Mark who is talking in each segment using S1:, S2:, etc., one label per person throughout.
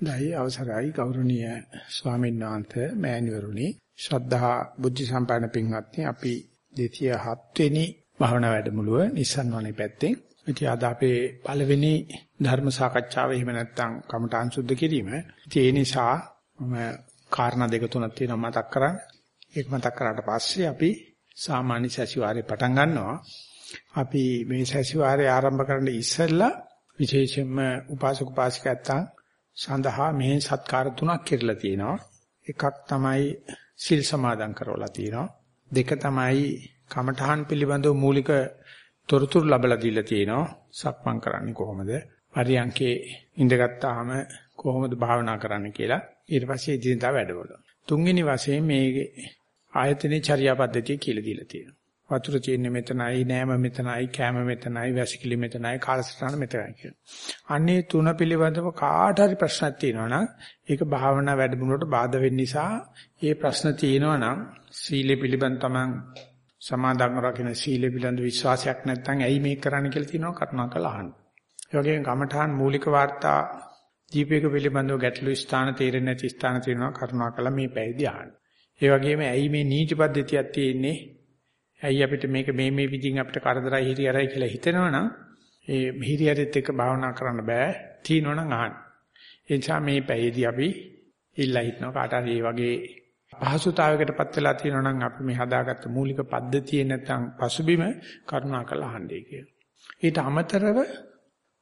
S1: දැයි අවසරයි ගෞරවනීය ස්වාමීන් වහන්සේ මෑණිවරුනි ශ්‍රද්ධා බුද්ධ සම්පන්න පින්වත්නි අපි 207 වෙනි භාවනා වැඩමුළුව Nissan වනේ පැත්තෙන් ඉතින් අද අපේ පළවෙනි ධර්ම සාකච්ඡාව එහෙම නැත්නම් කමඨාන් සුද්ධ කිරීම. ඉතින් ඒ නිසා මම කාරණා දෙක තුනක් තියෙනවා මතක් කරන්න. ඒක මතක් කරාට පස්සේ අපි සාමාන්‍ය සැසිවාරේ පටන් ගන්නවා. අපි මේ සැසිවාරේ ආරම්භ කරන්න ඉස්සෙල්ලා විශේෂයෙන්ම උපාසක උපාසිකයන් සඳහා මේ සත්කාර තුනක් කෙරලා තියෙනවා. එකක් තමයි සිල් සමාදන් කරවලා තියෙනවා. දෙක තමයි කමඨහන් පිළිබඳව මූලික තොරතුරු ලැබලා දීලා තියෙනවා. සක්මන් කරන්නේ කොහොමද? පරියන්කේ ඉඳගත්තාම කොහොමද භාවනා කරන්න කියලා. ඊට පස්සේ ඉදිරියට වැඩවල. තුන්වෙනි වශයෙන් මේ ආයතනේ චර්යා පද්ධතිය කියලා දීලා තියෙනවා. වතුර තියෙන්නේ මෙතනයි, නෑම මෙතනයි, කෑම මෙතනයි, වැසිකිලි මෙතනයි, කාලසටහන මෙතනයි කියන. අන්නේ තුන පිළිබඳව කාට හරි ප්‍රශ්නක් තියෙනවා නම් ඒක භාවනා වැඩමුළුවට බාධා වෙන්න නිසා ඒ ප්‍රශ්න තියෙනවා නම් සීලෙ පිළිබඳ තමන් සමාදන් රකින්න සීලෙ පිළිබඳ විශ්වාසයක් නැත්නම් ඇයි මේක කරන්න කියලා තියෙනවා කරුණාකරලා අහන්න. ඒ වගේම කමඨාන් මූලික වාර්තා දීපේක පිළිබඳව ගැටළු ස්ථාන තේරෙන්නේ නැති ස්ථාන තියෙනවා කරුණාකරලා මේ පැවිදි අහන්න. ඒ වගේම ඇයි මේ නීති පද්ධතියක් තියෙන්නේ ඇයි අපිට මේක මේ මේ විදිහින් අපිට කරදරයි හිරියරයි කියලා හිතෙනවනම් ඒ හිරියරෙත් එක්ක භාවනා කරන්න බෑ. තියනවනම් අහන්න. ඒ නිසා මේ පැයේදී අපි ඉල්ලා හිටනවා කාට හරි මේ වගේ පහසුතාවයකටපත් වෙලා තියෙනවනම් අපි මේ හදාගත්ත මූලික පද්ධතිය නැත්නම් පසුබිම කරුණාකරලා අහන්නයි කියලා. ඊට අමතරව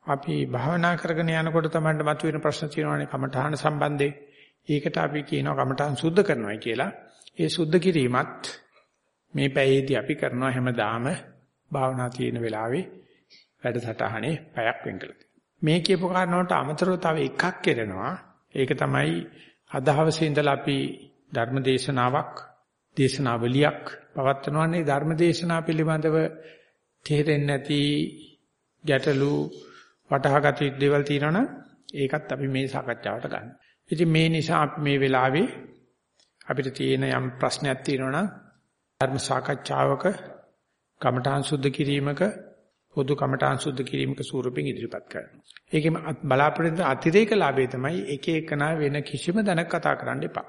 S1: අපි භාවනා කරගෙන යනකොට තමයි මතුවෙන ප්‍රශ්න තියෙනවානේ කමඨාන සම්බන්ධයෙන්. ඒකට අපි කියනවා කමඨාන් සුද්ධ කරනවා කියලා. ඒ සුද්ධ කිරීමත් මේ පැයේදී අපි කරනවා හැමදාම භාවනා තියෙන වෙලාවේ වැඩසටහනේ පැයක් වෙන් කළා. මේ කියපු කාරණාවට අමතරව තව එකක් කරනවා. ඒක තමයි අදහවසේ ඉඳලා අපි ධර්ම දේශනාවක් දේශනාවලියක් පවත්වනවානේ ධර්ම දේශනා පිළිබඳව තේරෙන්නේ නැති ගැටලු වටහාගත යුතු දේවල් තියෙනවනම් ඒකත් අපි මේ සාකච්ඡාවට ගන්න. ඉතින් මේ නිසා අපි මේ වෙලාවේ අපිට තියෙන යම් ප්‍රශ්නයක් තියෙනවනම් ධර්ම සාකච්ඡාවක කමඨාන් සුද්ධ කිරීමක පොදු කමඨාන් සුද්ධ කිරීමක ස්වරූපෙන් ඉදිරිපත් කරනවා. ඒකෙම බලාපොරොත්තු අතිරේක ලාභය තමයි එක එකනා වෙන කිසිම දැනක් කතා කරන්න එපා.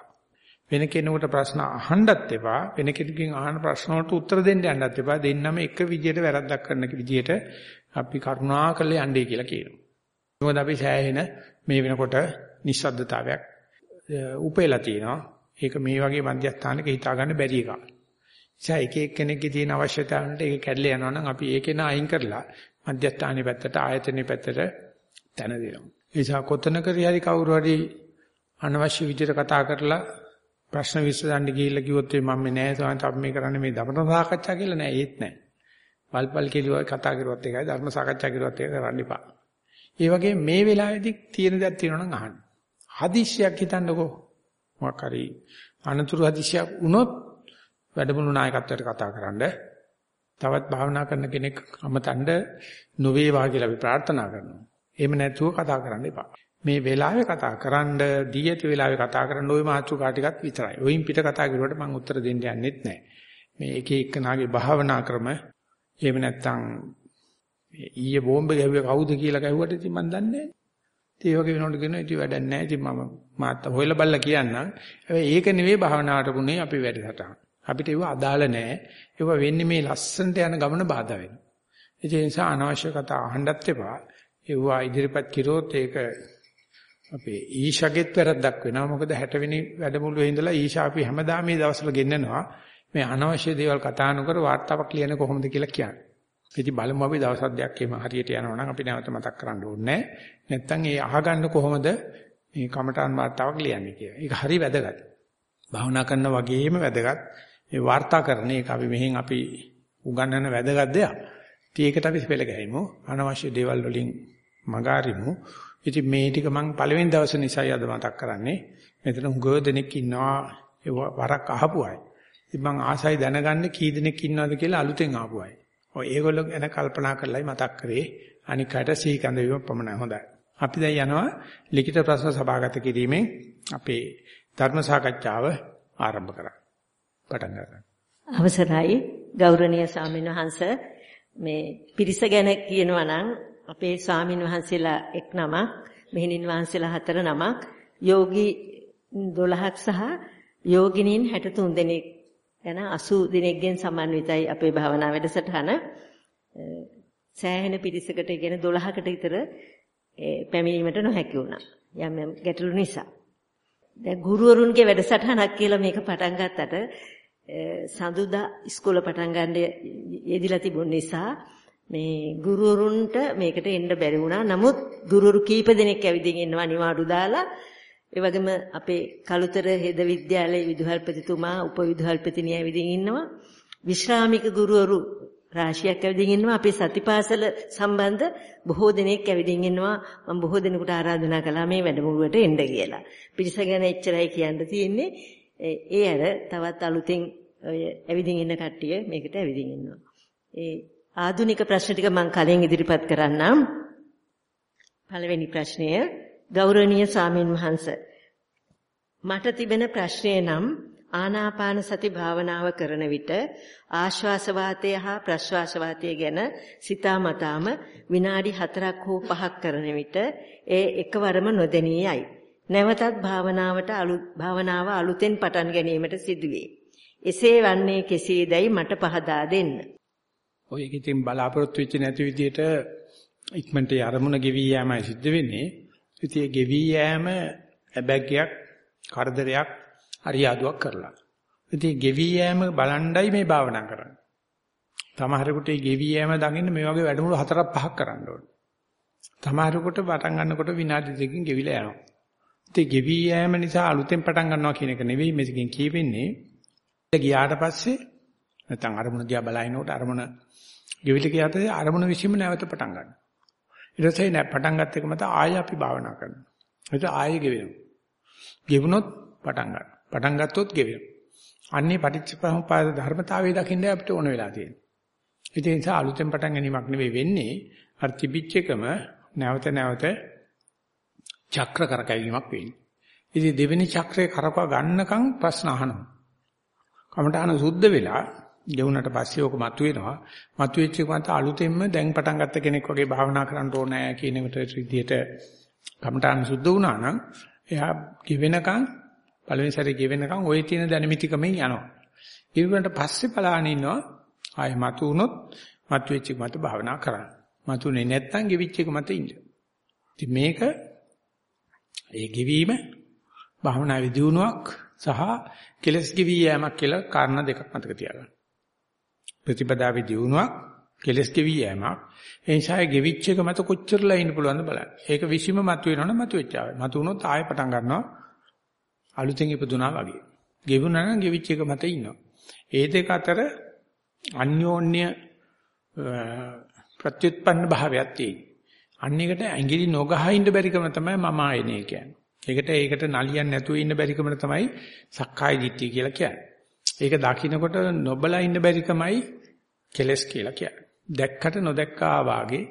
S1: වෙන කෙනෙකුට ප්‍රශ්න අහන්නත් එපා. වෙන කෙනෙකුගෙන් අහන ප්‍රශ්න වලට උත්තර දෙන්න යන්නත් එපා. දෙන්නම එක විදියට වැරද්දක් කරන විදියට අපි කරුණාකරලා යන්නේ කියලා කියනවා. මොකද අපි සෑහෙන මේ වෙනකොට නිස්සද්දතාවයක් උපේලා තියෙනවා. ඒක මේ වගේ මධ්‍යස්ථානක හිතා ගන්න බැරි එකක්. නිසා එක එක්කෙනෙක්ගේ තියෙන අවශ්‍යතාවන්ට ඒක කැඩලා යනවා නම් අපි ඒකේන අයින් කරලා මධ්‍යස්ථානයේ පැත්තට ආයතනයේ පැත්තට තැන දෙනවා. ඒ නිසා කොතනකරි හරි කවුරු හරි අනවශ්‍ය විදිහට කතා කරලා ප්‍රශ්න විසඳන්න ගිහිල්ලා කිව්වොත් මම නෑ සාන්ත අපි මේ කරන්නේ මේ ධර්ම සාකච්ඡා කියලා නෑ ඒත් නෑ. පල්පල් කෙලිවා කතා කරුවත් එකයි ධර්ම සාකච්ඡා කරුවත් එක කරන්න එපා. ඒ වගේ මේ වෙලාවේදී තියෙන දේක් තියෙනවා නම් අහන්න. හදිස්සියක් හිතන්නකෝ. මොකක් හරි අනතුරු හදිස්සියක් වුණොත් වැඩමුළු නායකත්වයට කතා කරන්න තවත් භාවනා කරන කෙනෙක් අමතන්න නොවේවා කියලා අපි ප්‍රාර්ථනා කරනවා. එහෙම නැතුව කතා කරන්න එපා. මේ වෙලාවේ කතා කරන්න දී ඇති වෙලාවේ කතා කරන්න ওই මාතෘකා ටිකක් විතරයි. ඔයින් පිට කතා කරුවට මම උත්තර දෙන්න යන්නෙත් නැහැ. මේ එක එක්කනාගේ භාවනා ක්‍රම එහෙම නැත්නම් ඊයේ බෝම්බ ගැහුවේ කවුද කියලා ගැහුවට ඉතින් මම දන්නේ නැහැ. ඒ වගේ වෙනකොට කියනවා ඉතින් වැඩක් නැහැ. ඉතින් මම මාත් හොයලා බලලා කියන්නම්. හැබැයි ඒක නෙවෙයි භාවනාවට පුනේ අපි වැඩසටහන. අපිට ඒව අදාළ නැහැ. ඒව වෙන්නේ මේ ලස්සනට යන ගමන බාධා වෙනවා. ඒ නිසා අනවශ්‍ය කතා අහන්නත් එපා. ඒවා ඉදිරිපත් කිරොත් ඒක අපේ ඊෂගෙත් වැරද්දක් වෙනවා. මොකද 60 වෙනි වැඩමුළුවේ ඉඳලා ඊෂා අපි හැමදාම මේ දවස්වල ගෙන්නනවා. මේ අනවශ්‍ය දේවල් කතා නොකර වාර්තාවක් ලියන්නේ කොහොමද කියලා කියන්නේ. ඉතින් බලමු අපි දවස් අධ්‍යයක් එහෙම හරියට යනවා නම් අපි නැවත මතක් කරන්න ඕනේ නැත්නම් ඒ අහගන්න කොහොමද මේ කමඨාන් වාර්තාවක් ලියන්නේ කියලා. ඒක හරි වැදගත්. භාවනා කරන වගේම වැදගත්. මේ වාර්තාකරණ ඒක අපි මෙහෙන් අපි උගන්වන වැදගත් දෙයක්. ඉතින් ඒකට අපි පෙළ ගැහිමු. අනවශ්‍ය දේවල් වලින් මගාරිමු. ඉතින් මේ ටික මම පළවෙනි දවසේ නිසායි අද මතක් කරන්නේ. මෙතන හුඟ දෙනෙක් ඉන්නවා ඒ වරක් අහපු අය. ඉතින් මම ආසයි දැනගන්න කී දෙනෙක් ඉන්නවද කියලා අලුතෙන් ආපු අය. ඔය ඒගොල්ලෝ ගැන කල්පනා කරලායි මතක් කරේ. අනික් අයට සිහි කඳ වීම පමණයි හොඳයි. අපි දැන් යනවා ලිඛිත ප්‍රශ්න සභාගත කිරීමෙන් අපේ ධර්ම සාකච්ඡාව ආරම්භ කරා. පටන් ගන්න.
S2: අවසරයි ගෞරවනීය ස්වාමීන් වහන්ස මේ පිරිස ගැන කියනවා නම් අපේ ස්වාමීන් වහන්සේලා එක් නමක් මෙහෙණින් වහන්සේලා හතර නමක් යෝගී 12ක් සහ යෝගිනීන් 63 දෙනෙක් යන 80 දෙනෙක්ගෙන් සමන්විතයි අපේ භාවනා වැඩසටහන. සෑහෙන පිරිසකට ඉගෙන 12කට විතර පැමිණීමට නොහැකි වුණා. යම් යම් ගැටලු නිසා. දැන් ගුරුවරුන්ගේ වැඩසටහනක් කියලා මේක පටන් ගත්තට සඳුදා ඉස්කෝල පටන් ගන්න යෙදිලා තිබුණ නිසා මේ ගුරුවරුන්ට මේකට එන්න බැරි වුණා. නමුත් ගුරුවරු කීප දෙනෙක් ඇවිදින් ඉන්නවා නිවාඩු දාලා. ඒ වගේම අපේ කලුතර හෙද විද්‍යාලයේ විදුහල්පතිතුමා උපවිදුහල්පතිනිය ඇවිදින් ඉන්නවා. විශ්‍රාමික ගුරුවරු රාශියක් ඇවිදින් ඉන්නවා. අපේ සතිපාසල සම්බන්ධ බොහෝ දෙනෙක් ඇවිදින් ඉන්නවා. මම බොහෝ දෙනෙකුට ආරාධනා කළා මේ වැඩමුළුවට එන්න කියලා. පිරිස ගැන එච්චරයි කියන්න තියෙන්නේ. ඒ අර තවත් අලුතෙන් ඔය ඇවිදින් ඉන්න කට්ටිය මේකට ඇවිදින් ඉන්නවා. ඒ ආධුනික ප්‍රශ්න ටික මම කලින් ඉදිරිපත් කරන්නම්. පළවෙනි ප්‍රශ්නය ගෞරවනීය සාමින් වහන්ස මට තිබෙන ප්‍රශ්නය නම් ආනාපාන සති භාවනාව කරන විට ආශ්වාස වාතය හා ප්‍රශ්වාස වාතය ගැන සිතාමතාම විනාඩි 4ක් හෝ 5ක් කරන විට ඒ එකවරම නොදෙනී යයි. නැවතත් භාවනාවට අලුත් භාවනාව අලුතෙන් පටන් ගැනීමට සිදුවේ. එසේ වන්නේ කෙසේදයි මට පහදා දෙන්න.
S1: ඔය ඉතින් බලාපොරොත්තු වෙච්ච නැති විදියට ඉක්මනට අරමුණ ගෙවි යෑමයි සිද්ධ වෙන්නේ. ඉතින් ඒ ගෙවි යෑම ඇබැග්යක් කරදරයක් හරියාදුවක් කරලා. ඉතින් ගෙවි යෑම බලණ්ඩයි මේ භාවනා කරන්නේ. තමහරෙකුට මේ ගෙවි යෑම දකින්න මේ වගේ වැඩමුළු හතරක් පහක් කරන්න ඕනේ. තමහරෙකුට පටන් ගන්නකොට විනාඩි දෙකකින් ගෙවිලා යනවා. ඉතින් ගෙවි යෑම නිසා අලුතෙන් පටන් ගන්නවා කියන එක නෙවෙයි මේකෙන් කියවෙන්නේ. ගියාට පස්සේ නැත්නම් අරමුණ දිහා බලනකොට අරමුණ ගෙවිල ගියාට අරමුණ විසීම නැවත පටන් ගන්නවා. ඊට පස්සේ නෑ පටන් ගත්ත එක මත ආයෙ අපි භාවනා කරනවා. ඒක ආයෙ ගෙවෙනවා. ගෙවුනොත් පටන් ගන්නවා. පටන් ගත්තොත් ගෙවෙනවා. අන්නේ පටිච්චසමුප්පාද ධර්මතාවය දකින්න අපිට ඕන වෙලා තියෙනවා. ඒ නිසා අලුතෙන් පටන් ගැනීමක් නෙවෙයි වෙන්නේ අර තිබිච්ච එකම නැවත නැවත චක්‍ර කරකැවීමක් වෙන්නේ. ඉතින් දෙවෙනි චක්‍රේ කරකව ගන්නකම් ප්‍රශ්න අහනවා. කමඨාන සුද්ධ වෙලා ගෙවුනට පස්සේ ඕක මතුවෙනවා. මතුවෙච්ච එක මත අලුතෙන්ම දැන් පටන් ගත්ත කෙනෙක් වගේ භාවනා කරන්න ඕනේ කියන විදිහට කමඨාන සුද්ධ වුණා නම් එයා ගෙවෙනකම් පළවෙනි සැරේ ගෙවෙනකම් ওই තියෙන දැනමිතිකමෙන් යනවා. ඊළඟට පස්සේ බලන්න ඉන්නවා ආයෙ මතු වුණොත් මතුවෙච්ච එක මත භාවනා කරන්න. මතුනේ නැත්තම් ගෙවිච්ච එක මත ඉන්න. ඉතින් මේක ඒ ගෙවීම භවනා විදිනුවක් සහ කෙලස් ගෙවි යෑමක් කියලා කාරණා දෙකක් මතක තියාගන්න. ප්‍රතිපදා විදිනුවක් කෙලස් ගෙවි යෑමක්. ඒ නිසා ඒ ගෙවිච්ච එක මත කොච්චරලා ඉන්න පුළුවන්ද බලන්න. ඒක විසීම මත වෙනවනම් මත වෙච්ච ආවේ. මත වුණොත් ආයෙ පටන් ගන්නවා අලුතෙන් ඉපදුනා වගේ. ගෙවුණා නම් ගෙවිච්ච එක මත ඉන්නවා. ඒ දෙක අතර අන්‍යෝන්‍ය ප්‍රත්‍යুৎপন্ন භාවයක් තියෙනවා. අන්න එකට ඇඟිලි නොගහ ඉන්න බැරිකම තමයි මම ආයනේ කියන්නේ. ඒකට ඒකට නලියන්න නැතුව ඉන්න බැරිකම තමයි සක්කාය දිට්ඨිය කියලා කියන්නේ. ඒක දකින්නකොට නොබලා ඉන්න බැරිකමයි කෙලස් කියලා කියන්නේ. දැක්කට නොදැක්කා වාගේ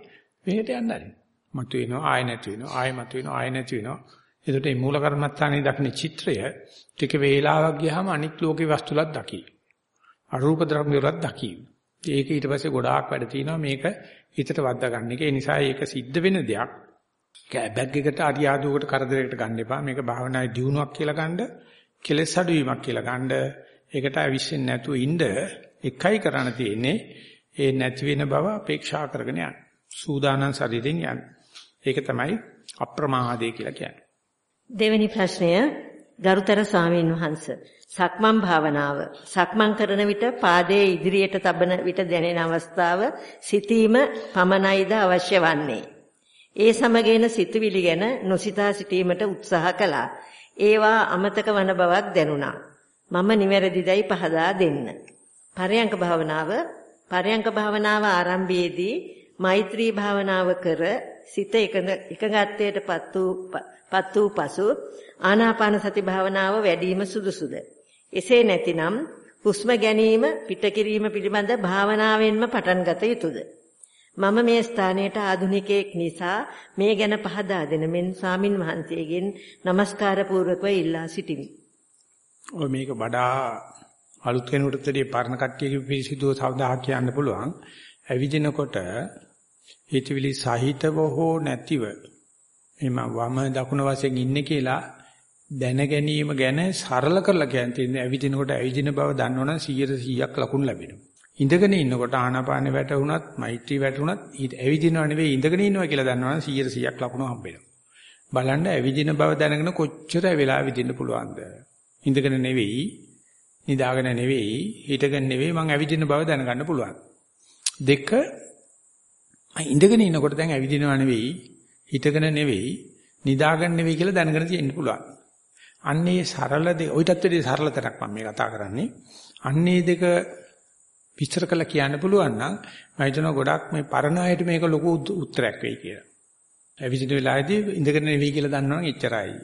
S1: මෙහෙට යන්න ආරි. මතු වෙනවා ආය නැති වෙනවා ආය මතු වෙනවා ආය නැති වෙනවා. එතකොට මේ මූල කර්මත්තානේ දක්න චිත්‍රය ටික වේලාවක් ගියාම අනිත් ලෝකේ වස්තුලක් දකි. අරූප ධර්ම වලත් දකි. ඒක ඊට පස්සේ ගොඩාක් වැඩ තියෙනවා මේක හිතට වද්දා ගන්න එක. ඒ නිසා ඒක සිද්ධ වෙන දෙයක්. බැග් එකට අරියාදුවකට කරදරයකට ගන්න එපා. මේක භාවනායේ දියුණුවක් කියලා ගන්න, කෙලෙස් අඩුවීමක් කියලා ගන්න. ඒකට අවිශ්ෙන් නැතුව ඉන්න එකයි කරණ තියෙන්නේ. ඒ නැති වෙන බව අපේක්ෂා කරගෙන යන්න. සූදානම් ශරීරයෙන් යන්න. ඒක තමයි අප්‍රමාදේ කියලා කියන්නේ.
S2: දෙවෙනි ප්‍රශ්නය ගරුතර ස්වාමීන් වහන්ස සක්මන් භාවනාව. සක්මන් කරන විට පාදයේ ඉදිරියට තබන විට දැනෙන අවස්ථාව සිතීම පමණයිද අවශ්‍ය වන්නේ. ඒ සමගේන සිතුවිලි ගැන නොසිතා සිටීමට උත්සාහ කළා. ඒවා අමතක වන බවක් දැනුණා. මම නිවැරදිදයි පහදා දෙන්න. පරයන්ක භාවනාව පරයන්ක භාවනාව ආරම්භයේදී මෛත්‍රී භාවනාව කර සිත එකඟත්වයටපත් වූ පත් වූ පසු ආනාපාන සති භාවනාව වැඩිම සුදුසුද? එසේ නැතිනම් හුස්ම ගැනීම පිටකිරීම පිළිබඳ භාවනාවෙන්ම පටන් ගත යුතුයද? මම මේ ස්ථානයට ආධුනිකයෙක් නිසා මේ ගැන පහදා දෙන මෙන් ස්වාමින් වහන්සේගෙන් নমස්කාර පූර්වකව ඉල්ලා සිටිමි.
S1: ඔය මේක වඩා අලුත් කෙනෙකුට දෙය පරණ කට්ටියගේ පිළිසිදුව සවදාහ කියන්න පුළුවන්. ඇවිදිනකොට හිතවිලි සහිතව හෝ නැතිව එහම වම දකුණ වශයෙන් ඉන්නේ කියලා දැන ගැනීම ගැන සරල කරලා කියන්නේ ඇවිදිනකොට ඇවිදින බව දන්නවනම් 100%ක් ලකුණු ලැබෙනවා. ඉඳගෙන ඉන්නකොට ආනාපානෙ වැටුණත් මෛත්‍රී වැටුණත් ඇවිදිනව නෙවෙයි ඉඳගෙන ඉන්නවා කියලා දන්නවනම් 100%ක් ලකුණු හම්බෙනවා. බලන්න ඇවිදින බව දැනගෙන කොච්චර වෙලා විදින්න පුළුවන්ද? ඉඳගෙන නෙවෙයි, නිදාගෙන නෙවෙයි, හිටගෙන නෙවෙයි මං ඇවිදින බව දැනගන්න පුළුවන්. දෙක ඉඳගෙන ඉන්නකොට දැන් ඇවිදිනව නෙවෙයි, හිටගෙන නෙවෙයි, නිදාගෙන නෙවෙයි කියලා දැනගෙන තියෙන්න පුළුවන්. අන්නේ සරල දෙ ඔයිටත් වැඩි සරල තරක් මම මේ කතා කරන්නේ. අන්නේ දෙක විස්තර කළා කියන්න පුළුවන් නම් මම හිතනවා ගොඩක් මේ පරණ අයට මේක ලොකු උත්තරයක් වෙයි කියලා. ඇවිදින වෙලාවේදී ඉඳගෙන නෙවෙයි කියලා දන්නවනම් එච්චරයි.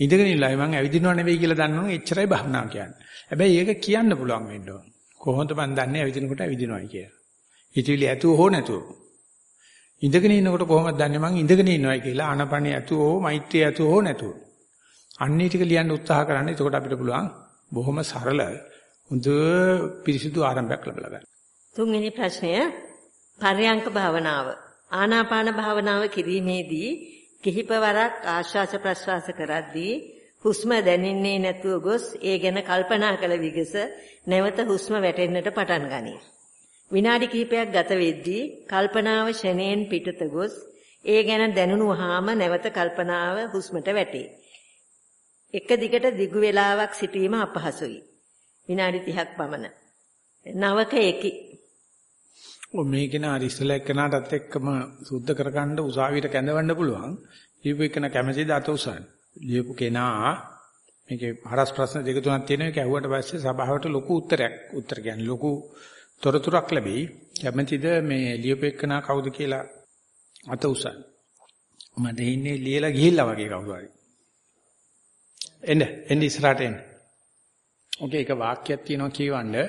S1: ඉඳගෙන ඉල්ලයි මම ඇවිදිනව නෙවෙයි කියලා දන්නවනම් එච්චරයි භවනා කියන්නේ. හැබැයි ඒක කියන්න පුළුවන් වෙන්න ඕන. කොහොමද මන් දන්නේ ඇවිදිනකොට ඇවිදිනවයි කියලා. හිතවිලි ඇතුව හෝ නැතුව. ඉඳගෙන ඉන්නකොට කොහොමද දන්නේ මං ඉඳගෙන ඉන්නවයි කියලා ආනපනිය ඇතුව හෝ මෛත්‍රිය ඇතුව හෝ නැතුව. අන්නේ ටික ලියන්න උත්සාහ කරන්න. එතකොට අපිට පුළුවන් බොහොම සරල හොඳ පිරිසිදු ආරම්භයක් ලැබලා ගන්න.
S2: තුන්වෙනි ප්‍රශ්නය පර්යංක භාවනාව. ආනාපාන භාවනාව කිරීමේදී කිහිපවරක් ආශ්වාස ප්‍රශ්වාස කරද්දී හුස්ම දැනෙන්නේ නැතුව ගොස් ඒ ගැන කල්පනා කළ විගස නැවත හුස්ම වැටෙන්නට පටන් ගනී. විනාඩි කිහිපයක් ගත වෙද්දී කල්පනාව ෂණයෙන් පිටත ගොස් ඒ ගැන දැනුණු වහාම නැවත කල්පනාව හුස්මට වැටේ. එක දිගට දිගු වේලාවක් සිටීම අපහසුයි. විනාඩි 30ක් පමණ. නවක එකි
S1: ඔය මේක නා ඉස්සලා එක්කනටත් එක්කම සුද්ධ කරගන්න උසාවියට කැඳවන්න පුළුවන්. ලියපු එකන කැමැතිද අත උසන්. ලියපු කෙනා මේකේ හරස් ප්‍රශ්න දෙක තුනක් තියෙනවා. ඒක ඇහුවට පස්සේ සභාවට ලොකු උත්තරයක් උත්තර කියන්නේ ලොකු තොරතුරක් ලැබෙයි. කැමැතිද මේ ලියපු එක්කනා කවුද කියලා අත උසන්. මට ඉන්නේ ලියලා ගිහිල්ලා වගේ කවුරු හරි. එන්න එන්න ඉස්සරහට එන්න. ඔකේ එක වාක්‍යයක් තියෙනවා කියවන්නේ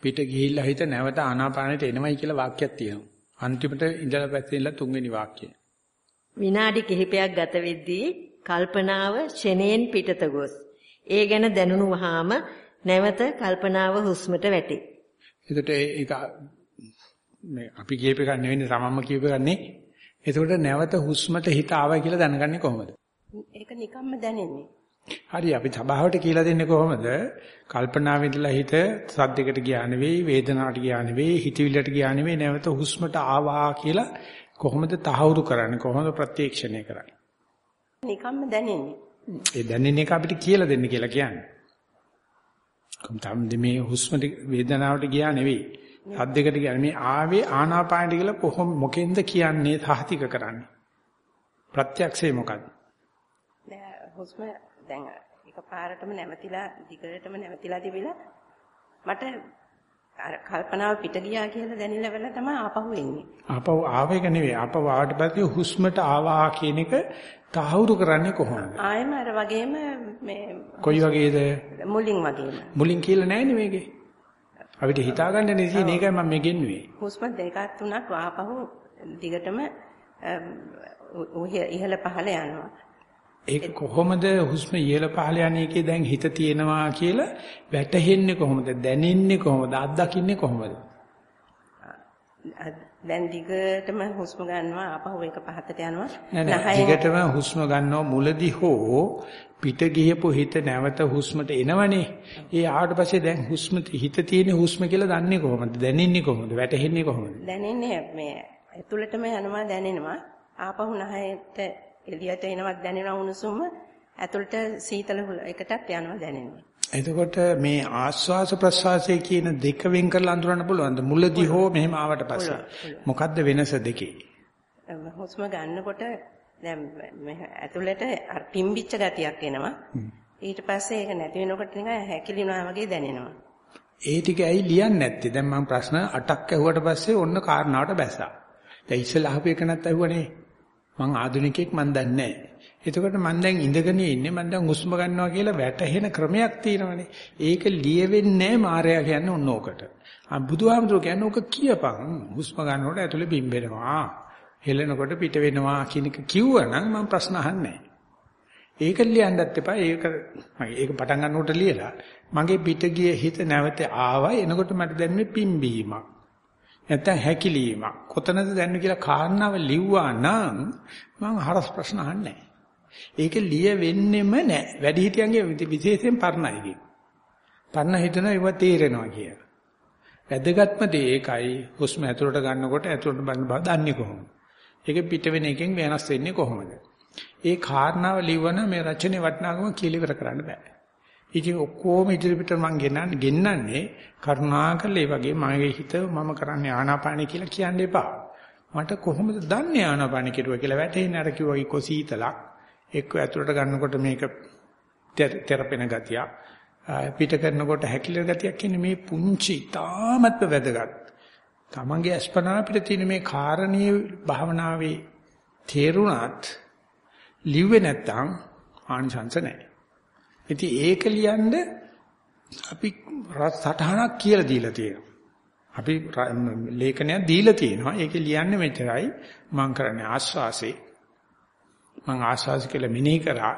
S1: පිට ගිහිල්ලා හිත නැවත ආනාපානෙට එනවයි කියලා වාක්‍යයක් තියෙනවා. අන්තිමට ඉඳලා පැත්තේ ඉඳලා තුන්වෙනි වාක්‍යය.
S2: විනාඩි කිහිපයක් ගත වෙද්දී කල්පනාව ෂෙනෙන් පිටත ගොස්. ඒ ගැන දැනුණු වහාම නැවත කල්පනාව හුස්මට වැටේ.
S1: එතකොට ඒක මේ අපි කියප එක නෙවෙයි තමන්ම කියප එක නේ. එතකොට නැවත හුස්මට හිත ආවයි කියලා දැනගන්නේ කොහොමද?
S2: ඒක නිකම්ම දැනෙන්නේ.
S1: හරි අපි සබාවට කියලා දෙන්නේ කොහොමද? කල්පනාවෙන් ඉඳලා හිත සද්දයකට ගියා නෙවෙයි, වේදනාවට ගියා නෙවෙයි, හිතවිල්ලට ගියා නෙවෙයි, නැවත හුස්මට ආවා කියලා කොහොමද තහවුරු කරන්නේ? කොහොමද ප්‍රත්‍යක්ෂණය කරන්නේ?
S2: නිකම්ම දැනෙන්නේ.
S1: ඒ දැනෙන එක අපිට කියලා දෙන්න කියලා කියන්නේ. කොහොමද මේ හුස්මට වේදනාවට ගියා නෙවෙයි. සද්දයකට ගියා මේ ආවේ ආනාපානට කියලා කොහොම මොකෙන්ද කියන්නේ සාහිතික කරන්නේ? ප්‍රත්‍යක්ෂේ මොකද්ද?
S3: හුස්ම දැන් එකපාරටම නැවතිලා දිගටම නැවතිලා තිබිලා මට අර කල්පනාව පිට ගියා කියලා දැනෙලා වෙලා තමයි ආපහු එන්නේ.
S1: ආපහු ආවෙක නෙවෙයි. ආපහු ආවට පස්සේ හුස්මට ආවා කියන එක තහවුරු කරන්නේ කොහොමද?
S3: ආයෙම අර වගේම මේ
S1: කොයි වගේද?
S3: මුලින් වගේම.
S1: මුලින් කියලා නැහැනේ මේකේ. අපිට හිතාගන්න නෙදී මේකයි මම මේ ගෙන්නුවේ.
S3: හුස්ම දෙකක් තුනක් ආපහු දිගටම ඉහළ පහළ යනවා.
S1: ඒක කොහොමද හුස්ම ඉහළ පහළ යන එකේ දැන් හිත තියෙනවා කියලා වැටහෙන්නේ කොහොමද? දැනෙන්නේ කොහොමද? අත්දකින්නේ කොහොමද?
S3: දැන් දිගටම හුස්ම ගන්නවා ආපහු ඒක පහතට යනවා.
S1: නෑ දිගටම හුස්ම ගන්නවා මුලදී හෝ පිට ගියපු හිත නැවත හුස්මට එනවනේ. ඒ ආවට පස්සේ දැන් හුස්ම හිත තියෙන හුස්ම කියලා දන්නේ කොහොමද? දැනෙන්නේ කොහොමද? වැටහෙන්නේ කොහොමද?
S3: දැනෙන්නේ මේ ඇතුළටම යනවා දැනෙනවා. ආපහු නහයට එළියට එනවත් දැනෙන උණුසුම ඇතුළට සීතල එකටත් යනවා දැනෙනවා.
S1: එතකොට මේ ආස්වාස ප්‍රස්වාසයේ කියන දෙක වෙන් කරලා අඳුරන්න පුළුවන්ද? මුලදී හෝ මෙහෙම ආවට පස්සේ. මොකද්ද වෙනස දෙකේ?
S3: හුස්ම ගන්නකොට දැන් ඇතුළට පිම්බිච්ච ගතියක් එනවා. ඊට පස්සේ ඒක නැති වෙනකොට නිකන් හැකිලිනවා වගේ දැනෙනවා.
S1: ඒ ටික ඇයි ලියන්නේ නැත්තේ? දැන් මම ප්‍රශ්න 8ක් ඇහුවට පස්සේ ඔන්න කාරණාවට බැස්සා. දැන් ඉස්සෙල්ලා අහපු එක නැත් ඇහුවනේ. මං ආධුනිකෙක් මං දන්නේ නැහැ. එතකොට මං දැන් ඉඳගෙන ඉන්නේ මං දැන් හුස්ම ගන්නවා කියලා වැටහෙන ක්‍රමයක් තියෙනවනේ. ඒක ලියෙවෙන්නේ මායя කියන්නේ ඔන්න ඕකට. ආ බුදුහාමුදුරු කියන්නේ ඕක කියපන්. හුස්ම ගන්නකොට ඇතුලේ බිම්බෙනවා. හෙලනකොට පිට වෙනවා කියන එක කිව්වනම් මං ප්‍රශ්න අහන්නේ ඒක ලියන්නත් එපා. ඒක ඒක පටන් ගන්නකොට ලියලා මගේ පිට ගිය හිත නැවත ආවා. එනකොට මට දැනෙන්නේ පිම්බීමක්. නැත්නම් හැකිලීමක් කොතනද දැන්නේ කියලා කාරණාව ලිව්වා නම් මම හරස් ප්‍රශ්න අහන්නේ ඒක ලිය වෙන්නෙම නැහැ. වැඩි හිටියන්ගේ විශේෂයෙන් පරණයිගේ. පරණ හිතන ඒව තේරෙනවා කියලා. වැදගත්ම දේ ඒකයි හුස්ම ඇතුළට ගන්නකොට ඇතුළට බලන බව දන්නේ කොහොමද? ඒක පිට වෙන එකෙන් වෙනස් වෙන්නේ කොහොමද? ඒ කාරණාව ලිවන මේ රචනයේ වටිනාකම කියලා ඉවර කරන්න බෑ. ඉතින් ඔක්කොම ඉදිරිපිට මම ගෙනන්නේ ගෙන්නන්නේ කරුණාකරලා ඒ වගේ මගේ හිත මම කරන්නේ ආනාපානයි කියලා කියන්න එපා. මට කොහොමද දන්නේ ආනාපාන කෙරුවා කියලා වැටෙන්නේ අර කිව්වා කොසීතලක් එක්ක ඇතුළට ගන්නකොට මේක තෙරපෙන ගතිය පිට කරනකොට හැකිලෙන ගතියක් කියන්නේ මේ පුංචි තාමත්ම වැදගත්. තමන්ගේ අස්පනා අපිට තියෙන මේ කාරණීය භාවනාවේ තේරුණත් ලිව්වේ නැත්තම් ආනිසංස නැහැ. ඉතින් ඒක ලියන්න අපි සටහනක් කියලා දීලා තියෙනවා. අපි ලේඛනයක් දීලා තියෙනවා. ඒකේ ලියන්නේ මෙච්චරයි. මම කරන්නේ ආස්වාසේ. මම ආස්වාස කියලා මෙනෙහි කරා.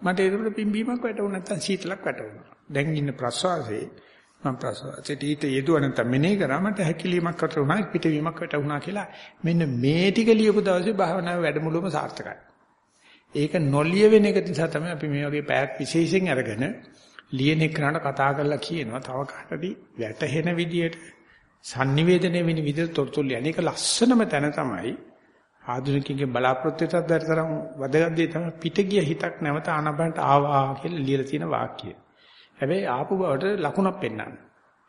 S1: මට ඒකට පිම්බීමක් වැටුණා නැත්නම් සීතලක් වැටුණා. දැන් ඉන්න ප්‍රස්වාසයේ මම ප්‍රස්වාසයට ඊට යෙදුව නැත්නම් මෙනෙහි කරා මට හැකිලීමක් වැටුණා පිටවීමක් වැටුණා කියලා. මෙන්න මේ ටික ලියපු දවසේ භාවනාවේ වැඩමුළුවම සාර්ථකයි. ඒක නොලිය වෙන එක නිසා තමයි අපි මේ වගේ පැයක් විශේෂයෙන් අරගෙන ලියන එකට කතා කරලා කියනවා තව කාටද වැටහෙන විදියට sannivedana වෙන විදියට තොරතුරු ලියන එක ලස්සනම තැන තමයි ආධුනිකයෙක්ගේ බලාපොරොත්තුටත් දරතරම් වදගත් දේ තමයි පිට ගිය හිතක් නැවත ආනබන්ට ආවා කියලා ලියලා තියෙන වාක්‍යය. හැබැයි ආපු බවට ලකුණක් පෙන්වන්න.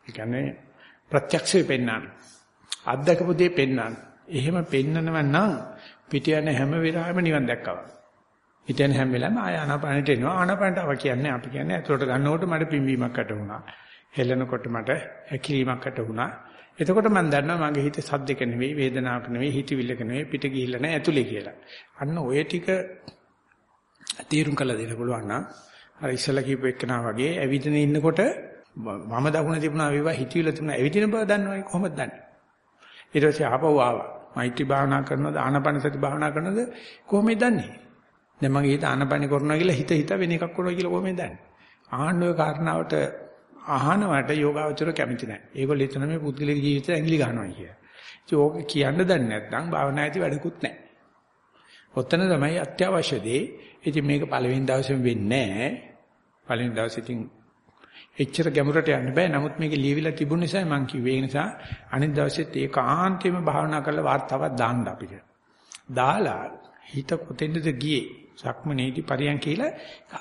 S1: ඒ කියන්නේ ප්‍රත්‍යක්ෂය පෙන්වන්න. අත්දකපු දේ පෙන්වන්න. එහෙම පෙන්නනව නම් පිට යන හැම වෙලාවෙම නිවන් දැක්කවා. හිතෙන හැම වෙලාවෙම ආය ආනාපානෙට එනවා. ආනාපානට අව කියන්නේ අපි කියන්නේ ඇතුළට ගන්නකොට මට පිම්බීමක් අට වුණා. හෙලනකොට මට හැකිලීමක් අට වුණා. එතකොට මම දන්නවා මගේ හිතේ සද්දක නෙවෙයි වේදනාවක් නෙවෙයි හිතවිල්ලක නෙවෙයි පිට ගිහිල්ලා නැහැ ඇතුලේ කියලා. අන්න ඔය ටික තීරුම් කළ දෙන්න පුළුවන් නම් අර ඉස්සලා කියපු එකනා වගේ ඇවිදින ඉන්නකොට මම දකුණ තිබුණා වේවා හිතවිල්ල තිබුණා ඇවිදින බව දන්නවයි කොහොමද දන්නේ? ඊට පස්සේ ආපහු ආවා. මෛත්‍රී භාවනා කරනවද ආනාපාන සති භාවනා කරනවද කොහොමද දන්නේ? දැන් මගේ හිත ආනපන කරනවා කියලා හිත හිත වෙන එකක් කරනවා කියලා කොහොමද දන්නේ? ආහන්න ඔය කාරණාවට අහනවට යෝගාවචර කැමති නැහැ. ඒගොල්ලෝ හිතන මේ පුද්ගලික ජීවිතය ඇඟිලි ගන්නවා කියලා. ඒක ඕක කියන්න දන්නේ නැත්නම් භාවනායේදී වැඩකුත් නැහැ. ඔතන තමයි අත්‍යවශ්‍ය දේ. ඉතින් මේක පළවෙනි දවසේම වෙන්නේ නැහැ. පළවෙනි දවසේ ඉතින් එච්චර ගැඹුරට යන්න බෑ. නමුත් මේක ලියවිලා තිබුණ නිසා මම කිව්වේ ඒ නිසා අනිත් දවසෙත් ඒකාන්තයෙන්ම භාවනා කරලා වාර්තාවක් දාන්න අපිට. දාලා හිත කොතෙන්ද ගියේ? සක්මනේදී පරියන් කියලා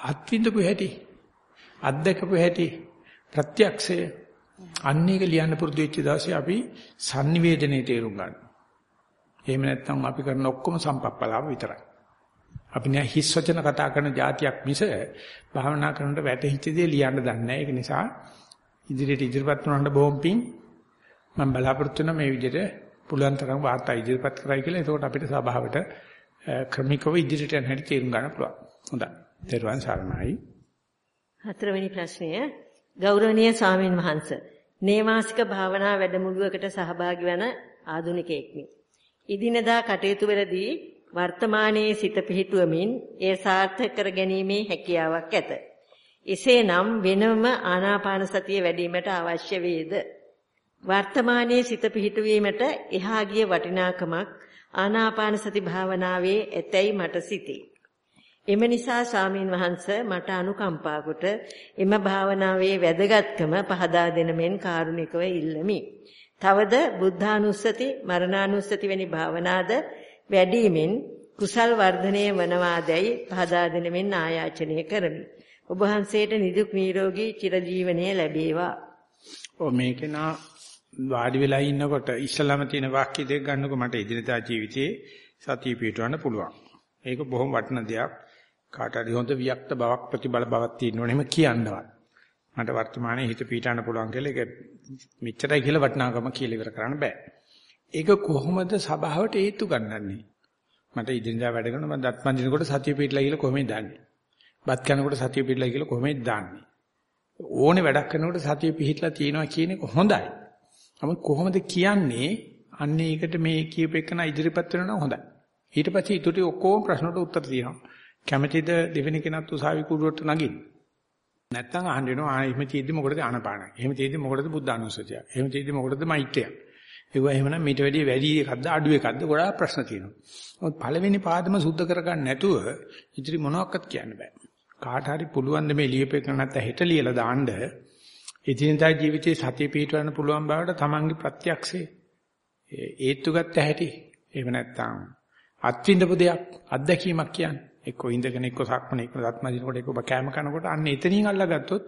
S1: අත්විඳපු හැටි. අත්දකපු හැටි. ප්‍රත්‍යක්ෂය අන්න එක ලියන්න පුරුදු වෙච්ච දවසේ අපි sannivedanaye තේරුම් ගන්නවා. එහෙම නැත්නම් අපි කරන ඔක්කොම සම්පප්පලාව විතරයි. අපි නෑ හිස් වචන කතා කරන જાතියක් මිස භාවනා කරනකොට වැටහිච්ච දේ ලියන්න දන්නේ නෑ. ඒක නිසා ඉදිරියට ඉදිරියපත් වුණාට බොහොම පිං මම බලාපොරොත්තු වෙන මේ විදිහට පුළුවන් තරම් වාර්තා ඉදිරියපත් කරයි කියලා. එතකොට අපිට සභාවට ක්‍රමිකව ඉදිරියට යන හැටි තේරුම් ගන්න පුළුවන්. හොඳයි. ත්වන් සරණයි.
S2: හතරවෙනි ප්‍රශ්නය ගෞරවනීය ස්වාමින් වහන්සේ නේවාසික භාවනා වැඩමුළුවකට සහභාගී වන ආධුනිකයෙක්මි. ඉදිනදා කටයුතු වලදී වර්තමානයේ සිත පිහිටුවමින් ඒ සාර්ථක කර ගැනීමේ හැකියාවක් ඇත. එසේනම් වෙනම ආනාපාන සතිය වැඩිවීමට අවශ්‍ය වේද? වර්තමානයේ සිත පිහිටුවීමට එහා ගිය වටිනාකමක් ආනාපාන සති භාවනාවේ ඇතැයි මට සිතේ. එම නිසා ස්වාමින් වහන්සේ මට අනුකම්පා කොට එම භාවනාවේ වැදගත්කම පහදා දෙන මෙන් කාරුණිකව ඉල්ලමි. තවද බුද්ධානුස්සති, මරණානුස්සති වැනි භාවනාද වැඩිමින් කුසල් වර්ධනය වනවාදැයි පහදා දෙන මෙන් ආයාචනය කරමි. ඔබ වහන්සේට නිදුක් නිරෝගී චිරජීවනය ලැබේවා.
S1: ඔ මේකේනා වාඩි වෙලා ඉන්නකොට ඉස්සලම තියෙන වාක්‍ය දෙක ගන්නකො මට ඉදිරියදා ජීවිතේ සතිය පිටවන්න පුළුවන්. ඒක බොහොම වටින දෙයක්. කාට හරි හොඳ වික්ත බවක් ප්‍රතිබල බවක් තියෙනවනෙම කියන්නවත්. මට වර්තමානයේ හිත පීඩන්න පුළුවන් කියලා ඒක මෙච්චරයි කියලා වටිනාකම කියලා ඉවර කරන්න බෑ. ඒක කොහොමද සබාවට හේතු ගන්නන්නේ? මට ඉදින්දා වැඩ කරන මම දත් මන්දිනකොට සතිය පිටලා කියලා කොහොමද දන්නේ? බත් කනකොට සතිය පිටලා කියලා කොහොමද දන්නේ? ඕනේ වැඩක් කරනකොට සතිය පිටලා තියෙනවා කියන එක හොඳයි. නමුත් කොහොමද කියන්නේ අන්න ඒකට මේ කියූප එකන ඉදිරිපත් වෙනවා නම් හොඳයි. ඊට පස්සේ ඊටු ඔක්කොම ප්‍රශ්නට උත්තර තියෙනවා. කැමැතිද දෙවෙනි කෙනත් උසාවි කුරුවට නගින්න? නැත්තම් අහන්න වෙනවා ආ එහෙම තියෙද්දි මොකටද ආනපාන? එහෙම තියෙද්දි මොකටද බුද්ධානුස්සතිය? එහෙම තියෙද්දි මොකටද මෛත්‍රිය? ඒක එහෙමනම් මීට වැඩිය වැඩි එකක්ද අඩු එකක්ද ගොඩාක් ප්‍රශ්න තියෙනවා. මොකද පළවෙනි පාදම සුද්ධ කරගන්න නැතුව ඉතිරි මොනවත් කියන්න බෑ. කාට හරි පුළුවන් ද මේ ලියපෙක නැත්නම් හෙට ලියලා දාන්න එදිනදා ජීවිතේ සතිය පිටවන්න පුළුවන් බවට තමන්ගේ ප්‍රත්‍යක්ෂේ. ඒත්තු ගත්ත හැටි. එහෙම නැත්නම් අත්විඳපු දෙයක් අත්දැකීමක් කියන්නේ. එක්ක ඉඳගෙන එක්ක සක්මන එක්ක දත්මදිනකොට එක්ක ඔබ කැම කනකොට අන්න එතනින් අල්ලගත්තොත්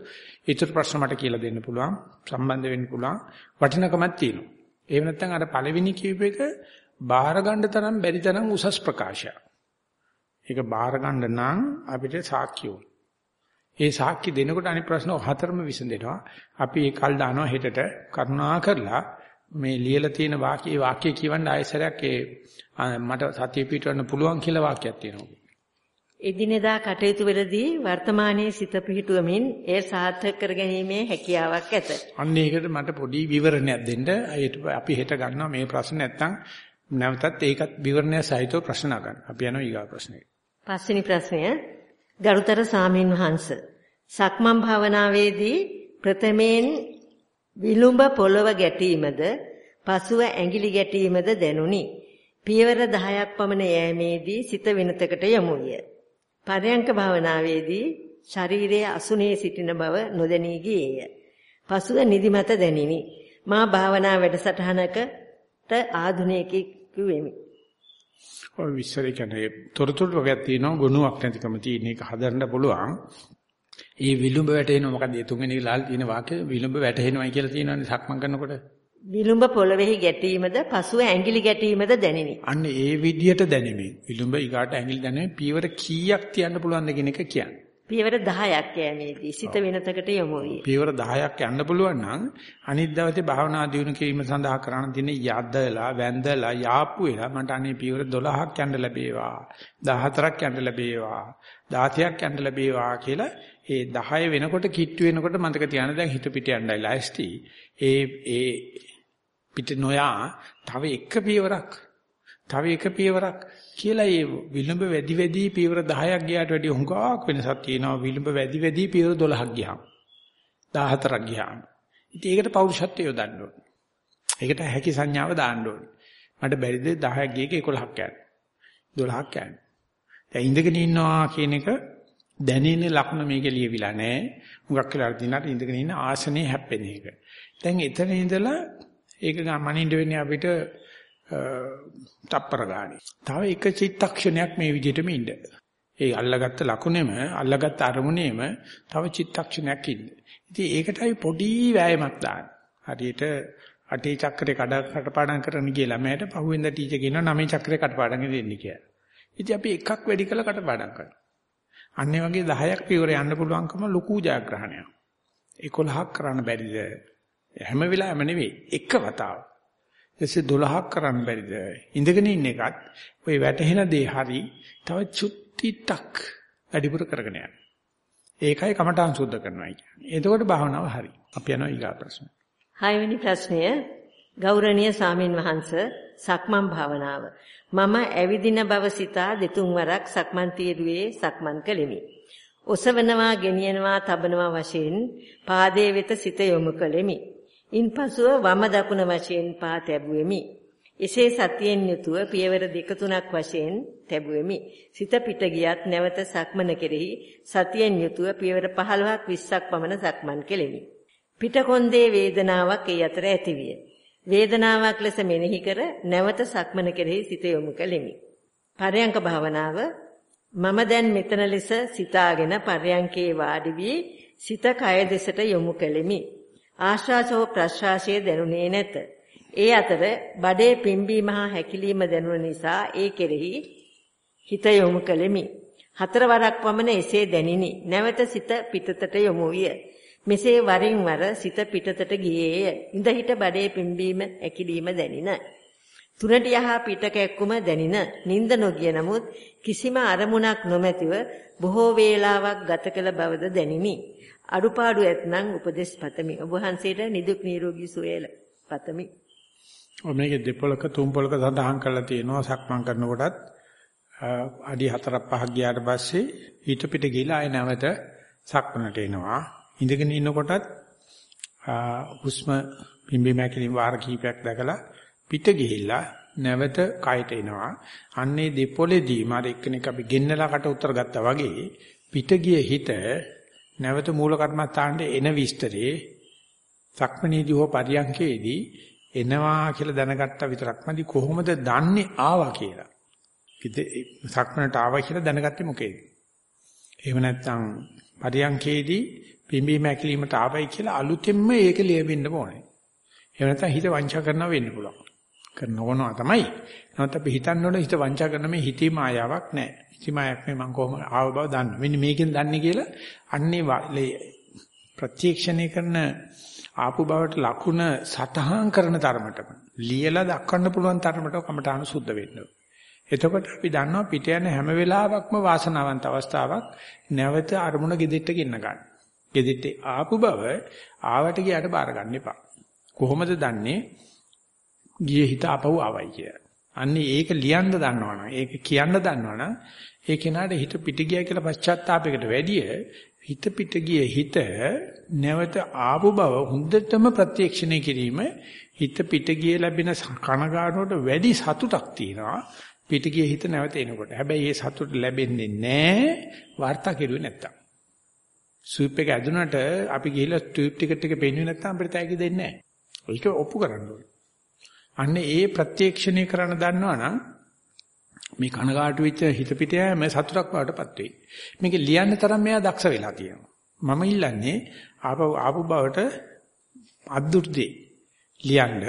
S1: ඊටු ප්‍රශ්න මට කියලා දෙන්න පුළුවන් සම්බන්ධ වෙන්න පුළුවන් වටිනකමක් තියෙනවා. එහෙම නැත්නම් අර පළවෙනි කියූප එක බාහිර ගන්න තරම් බැරි තරම් උසස් ප්‍රකාශයක්. ඒක බාහිර ගන්න නම් අපිට සාක්ෂි ඕන ඒ සාක්ෂි දෙනකොට අනිත් ප්‍රශ්න හතරම විසඳෙනවා අපි ඒ කල් දානවා හෙටට කරුණා කරලා මේ ලියලා තියෙන වාක්‍යයේ වාක්‍ය කියවන්න ආයෙසරයක් ඒ මට සතිය පිටවන්න පුළුවන් කියලා වාක්‍යයක් තියෙනවා
S2: එදිනෙදා කටයුතු වලදී වර්තමානයේ සිත පිහිටුවමින් එය සාර්ථක කර ගැනීමේ හැකියාවක් ඇත.
S1: අන්න ඒකට මට පොඩි විවරණයක් දෙන්න. අපි හෙට ගන්නවා මේ ප්‍රශ්න නැත්තම් නැවතත් ඒකත් විවරණය සහිතව ප්‍රශ්න ගන්න. අපි යනවා ඊගා ප්‍රශ්නෙට.
S2: පස්වෙනි ප්‍රශ්නය ගරුතර සාමින් වහන්ස. සක්මන් භාවනාවේදී ප්‍රථමයෙන් විලුඹ පොළව ගැටීමද පසුව ඇඟිලි ගැටීමද දැනුනි. පියවර 10ක් පමණ යෑමේදී සිත වෙනතකට යමු විය. පරයන්ක භාවනාවේදී ශරීරයේ අසුනේ සිටින බව නොදැනී ගියේය. පසුව නිදිමත දැනිනි. මා භාවනා වැඩසටහනකට ආධුනිකයෙකු වෙමි.
S1: ඔය විශ්සරේ කියන්නේ තොරතුරු වගේක් තියෙනවා ගුණයක් නැතිකම තියෙන එක හදන්න පුළුවන්. ඒ විලුඹ වැටෙනවා මොකද ඒ තුන්වෙනි ලාල් තියෙන වාක්‍ය විලුඹ වැටෙනවයි කියලා තියෙනවානේ සක්මන් කරනකොට.
S2: විලුඹ පොළවේහි ගැටීමද පසුව ඇඟිලි ගැටීමද දැනිනි.
S1: අන්න ඒ විදියට දැනෙමින් විලුඹ ඊගාට ඇඟිලි දැනෙමින් පීවර කීයක් තියන්න පුළුවන්ද කියන එක කියන්නේ.
S2: පීවර 10ක් යෑමේදී සිත වෙනතකට යොමු වේ.
S1: පීවර 10ක් යන්න පුළුවන් නම් අනිත් දවසේ භාවනා දියුණු කිරීම සඳහා කරන්න තියෙන යදලා වැඳලා යාප්පු වෙලා මට අනේ පීවර 12ක් යන්න ලැබේවා 14ක් යන්න ලැබේවා 16ක් යන්න ලැබේවා කියලා ඒ 10 වෙනකොට කිට්ටු වෙනකොට මතක තියාගන්න දැන් හිත පිට යන්නයි ලෑස්ති. ඒ ඒ පිට නොයා තව එක පියවරක් තව එක පියවරක් කියලා ඒ විලම්භ වැඩි වැඩි පියවර 10ක් ගියාට වැඩිය හුඟක් වෙනසක් තියෙනවා. විලම්භ වැඩි වැඩි පියවර 12ක් ගියාම 14ක් ගියාම. ඉතින් ඒකට පෞරුෂත්වය යොදන්න ඕනේ. ඒකට හැකි සංඥාව දාන්න ඕනේ. මට බැරිද 10ක් ගියක 11ක් යන්න? 12ක් යන්න. දැන් ඉඳගෙන ඉන්නවා කියන එක දැනෙන ලක්ෂණ මේකේ ලියවිලා නැහැ. හුඟක් වෙලා දිනකට ඉඳගෙන ඉන්න ආසනේ හැප්පෙන එක. දැන් එතන ඉඳලා ඒක ගමනින්න වෙන්නේ අපිට තප්පර ගානේ. තව එක චිත්තක්ෂණයක් මේ විදිහටම ඉන්න. ඒ අල්ලගත්ත ලකුණෙම අල්ලගත්ත අරමුණේම තව චිත්තක්ෂණයක් ඉන්න. ඉතින් ඒකටයි පොඩි වෑයමක් දාන්න. හරියට අටේ චක්‍රේ කඩ කටපාඩම් කරන්න කියලා මෑට පහුවෙන්ද ටීචර් කියනවා නවයේ චක්‍රේ කටපාඩම් දෙන්න කියලා. ඉතින් අපි එකක් වැඩි කළා කටපාඩම් කරනවා. අන්නේ වගේ 10ක් පියවර යන්න පුළුවන්කම ලොකු ජයග්‍රහණයක්. 11ක් කරන්න බැරිද? හැම වෙලාවෙම නෙවෙයි එක වතාවක්. එසේ 12ක් කරන්න බැරිද? ඉඳගෙන ඉන්න එකත් ওই වැටහෙන දේ හරි තව චුට්ටිටක් වැඩිපුර කරගෙන යන්න. ඒකයි කමඨාන් සුද්ධ කරනවා කියන්නේ. එතකොට භාවනාව හරි. අපි යනවා ඊගා ප්‍රශ්න.
S2: හයවෙනි ප්‍රශ්නය ගෞරවනීය සාමින් වහන්ස සක්මන් භාවනාව. මම ඇවිදින බව සිතා දෙතුන් වරක් සක්මන් තීරුවේ සක්මන් කළෙමි. ඔසවනවා, ගෙනියනවා, තබනවා වශයෙන් පාදයේ වෙත සිත යොමු කළෙමි. ඉන්පසුව වම දකුණ වශයෙන් පා තැබුවෙමි. එසේ සතියෙන් යුතුව පියවර දෙක තුනක් වශයෙන් තැබුවෙමි. සිත පිට ගියත් නැවත සක්මන කෙරෙහි සතියෙන් යුතුව පියවර 15ක් 20ක් පමණ සක්මන් කෙලෙමි. පිටකොන්දේ වේදනාවක් ඒ අතර ඇතිවිය. වේදනාවක් ලෙස මෙනෙහි කර නැවත සක්මන කෙරෙහි සිත යොමු කෙලෙමි. පරයන්ක භාවනාව මම දැන් මෙතන ලෙස සිතාගෙන පරයන්කේ වාඩි වී සිත කය දෙසට යොමු කෙලෙමි. ආශ්වාසෝ ප්‍රශ්වාසයේ දැනුනේ නැත. ඒ අතර බඩේ පිම්බීම හා හැකිලිම දැනුන නිසා ඒ කෙරෙහි හිත යොමු කළෙමි. හතර වරක් පමණ එසේ දැනිනි. නැවත සිත පිටතට යොමු විය. මෙසේ වරින් වර සිත පිටතට ගියේය. ඉඳ හිට බඩේ පිම්බීම හැකිලිම දැනින. තුනට යහ පිට කැක්කුම දැනින. නිින්ද නොගිය නමුත් කිසිම අරමුණක් නොමැතිව බොහෝ වේලාවක් ගත කළ බවද දැනිනි. අඩුපාඩු ඇතනම් උපදේශ පතමි. ඔබ වහන්සේට නිදුක් නිරෝගී සුවය පතමි.
S1: ඔය මේකේ දෙපොලක තුන්පොලක සඳහන් කරලා තියෙනවා සක්මන් කරනකොටත් අඩි 4ක් 5ක් ගියාට පස්සේ හිත පිට ගිහලා ආය නැවත සක්මනට එනවා. ඉඳගෙන ඉන්නකොටත් හුස්ම පිම්බි මැකිලින් වාර කීපයක් දැකලා පිට ගිහිල්ලා නැවත කයට එනවා. අන්නේ දෙපොලේදී මාර එක්කෙනෙක් අපි ගෙන්නලා කට උත්තර ගත්තා වගේ පිට ගිය හිත නැවත මූල කර්මස්ථානට එන විස්තරේ සක්මනීදී හෝ පරියන්කේදී එනවා කියලා දැනගත්තා විතරක්මදි කොහොමද දන්නේ ආවා කියලා. සක්මනට ආවා කියලා දැනගත්තේ මොකේද? එහෙම නැත්නම් පරියන්කේදී පිම්බීම ඇකිලීමට ආවයි කියලා අලුතෙන්ම ඒක ලියවෙන්න ඕනේ. එහෙම නැත්නම් හිත වංචා කරනවා වෙන්න පුළුවන්. කරනවා තමයි. නමුත් අපි හිතන්න ඕනේ හිත වංචා කරන මේ හිතේ මායාවක් නැහැ. හිතේ මායාවක් නේ මම කොහොම ආව බව දන්න. මෙන්න මේකෙන් දන්නේ කියලා අන්නේ ප්‍රත්‍යක්ෂණය කරන ආපු බවට ලකුණ සතහන් කරන තරමටම ලියලා දක්වන්න පුළුවන් තරමට කමඨාන සුද්ධ වෙන්න එතකොට අපි දන්නවා පිට යන හැම වෙලාවකම වාසනාවන්ත අවස්ථාවක් නැවත අරමුණ gedෙට්ට ගෙන්න ගන්න. gedෙට්ට ආපු බව ආවට ගියාට බාර ගන්න එපා. කොහොමද දන්නේ ගියේ හිත ආපහු ආවයි කියලා. අන්නේ ඒක ලියන්න දන්නවනම් ඒක කියන්න දන්නවනම් ඒ කෙනාට හිත පිට ගියා කියලා පශ්චාත්තාපයකට වැඩිය හිත පිට ගිය හිත නැවත ආපු බව හොඳටම ප්‍රත්‍යක්ෂණය කිරීම හිත පිට ගිය ලැබෙන කනගාටුවට වැඩි සතුටක් තියෙනවා පිට ගිය හිත නැවත එනකොට. හැබැයි ඒ සතුට ලැබෙන්නේ නැහැ වාර්තා කෙරුවේ නැත්තම්. ස්විප් එක ඇදුනට අපි ගිහිල්ලා ටියුබ් ටිකට් එක පෙන්වුවේ නැත්තම් අපිට තෑගි දෙන්නේ නැහැ. ඒක ඔප්පු කරන්න ඕනේ. අන්න ඒ ප්‍රත්‍යක්ෂණය කරන්න දන්නවනම් මේ කනගාටු වෙච්ච හිත පිට යෑම සතුටක් වඩටපත් වෙයි. මේක ලියන්න තරම් මෙයා දක්ෂ වෙලා තියෙනවා. මම ඉල්ලන්නේ ආපහු ආපු බවට අද්දුර්දී ලියන්න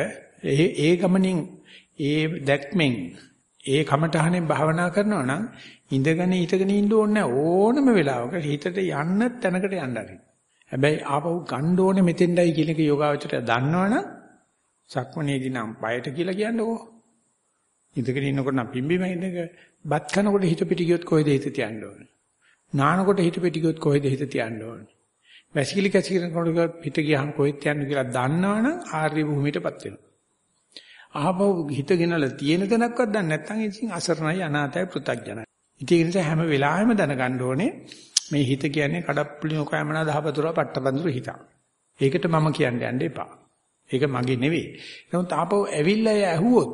S1: ඒ ඒ ගමනින් ඒ දැක්මෙන් ඒ කමටහනේ භාවනා කරනවා නම් ඉඳගෙන හිටගෙන ඉන්න ඕනේ ඕනම වෙලාවක හිතට යන්න තැනකට යන්න හරි. හැබැයි ආපහු ගන්න ඕනේ මෙතෙන්ඩයි කියන එක යෝගාවචරය දන්නවනම් සක්මනේදී නම් බයට කියලා කියන්නකෝ. ඉඳගෙන ඉන්නකොට නම් පිම්බි මහින්දක බත් කනකොට හිත පිට ගියොත් කොහෙද හිත තියන්න ඕනේ? නානකොට හිත පිට ගියොත් කොහෙද හිත තියන්න ඕනේ? වැසිකිලි කැසිකිලනකොට හිත ගියහම කොහෙද තියන්නේ කියලා දන්නවනම් ආර්ය භූමියටපත් වෙනවා. ආපහු හිත ගෙනලා තියෙන තැනක්වත් දන්නේ නැත්නම් ඉතින් අසරණයි අනාතයි පෘථග්ජනයි. ඉතින් ඒ නිසා හැම වෙලාවෙම දැනගන්න ඕනේ මේ හිත කියන්නේ කඩප්පුලිය කයමනා දහපතුරා පට්ටබඳුරු හිත. ඒකට මම කියන්නේ යන්න එපා. ඒක මගේ නෙවෙයි. නමුත් ආපහු ඇවිල්ලා ඇහුවොත්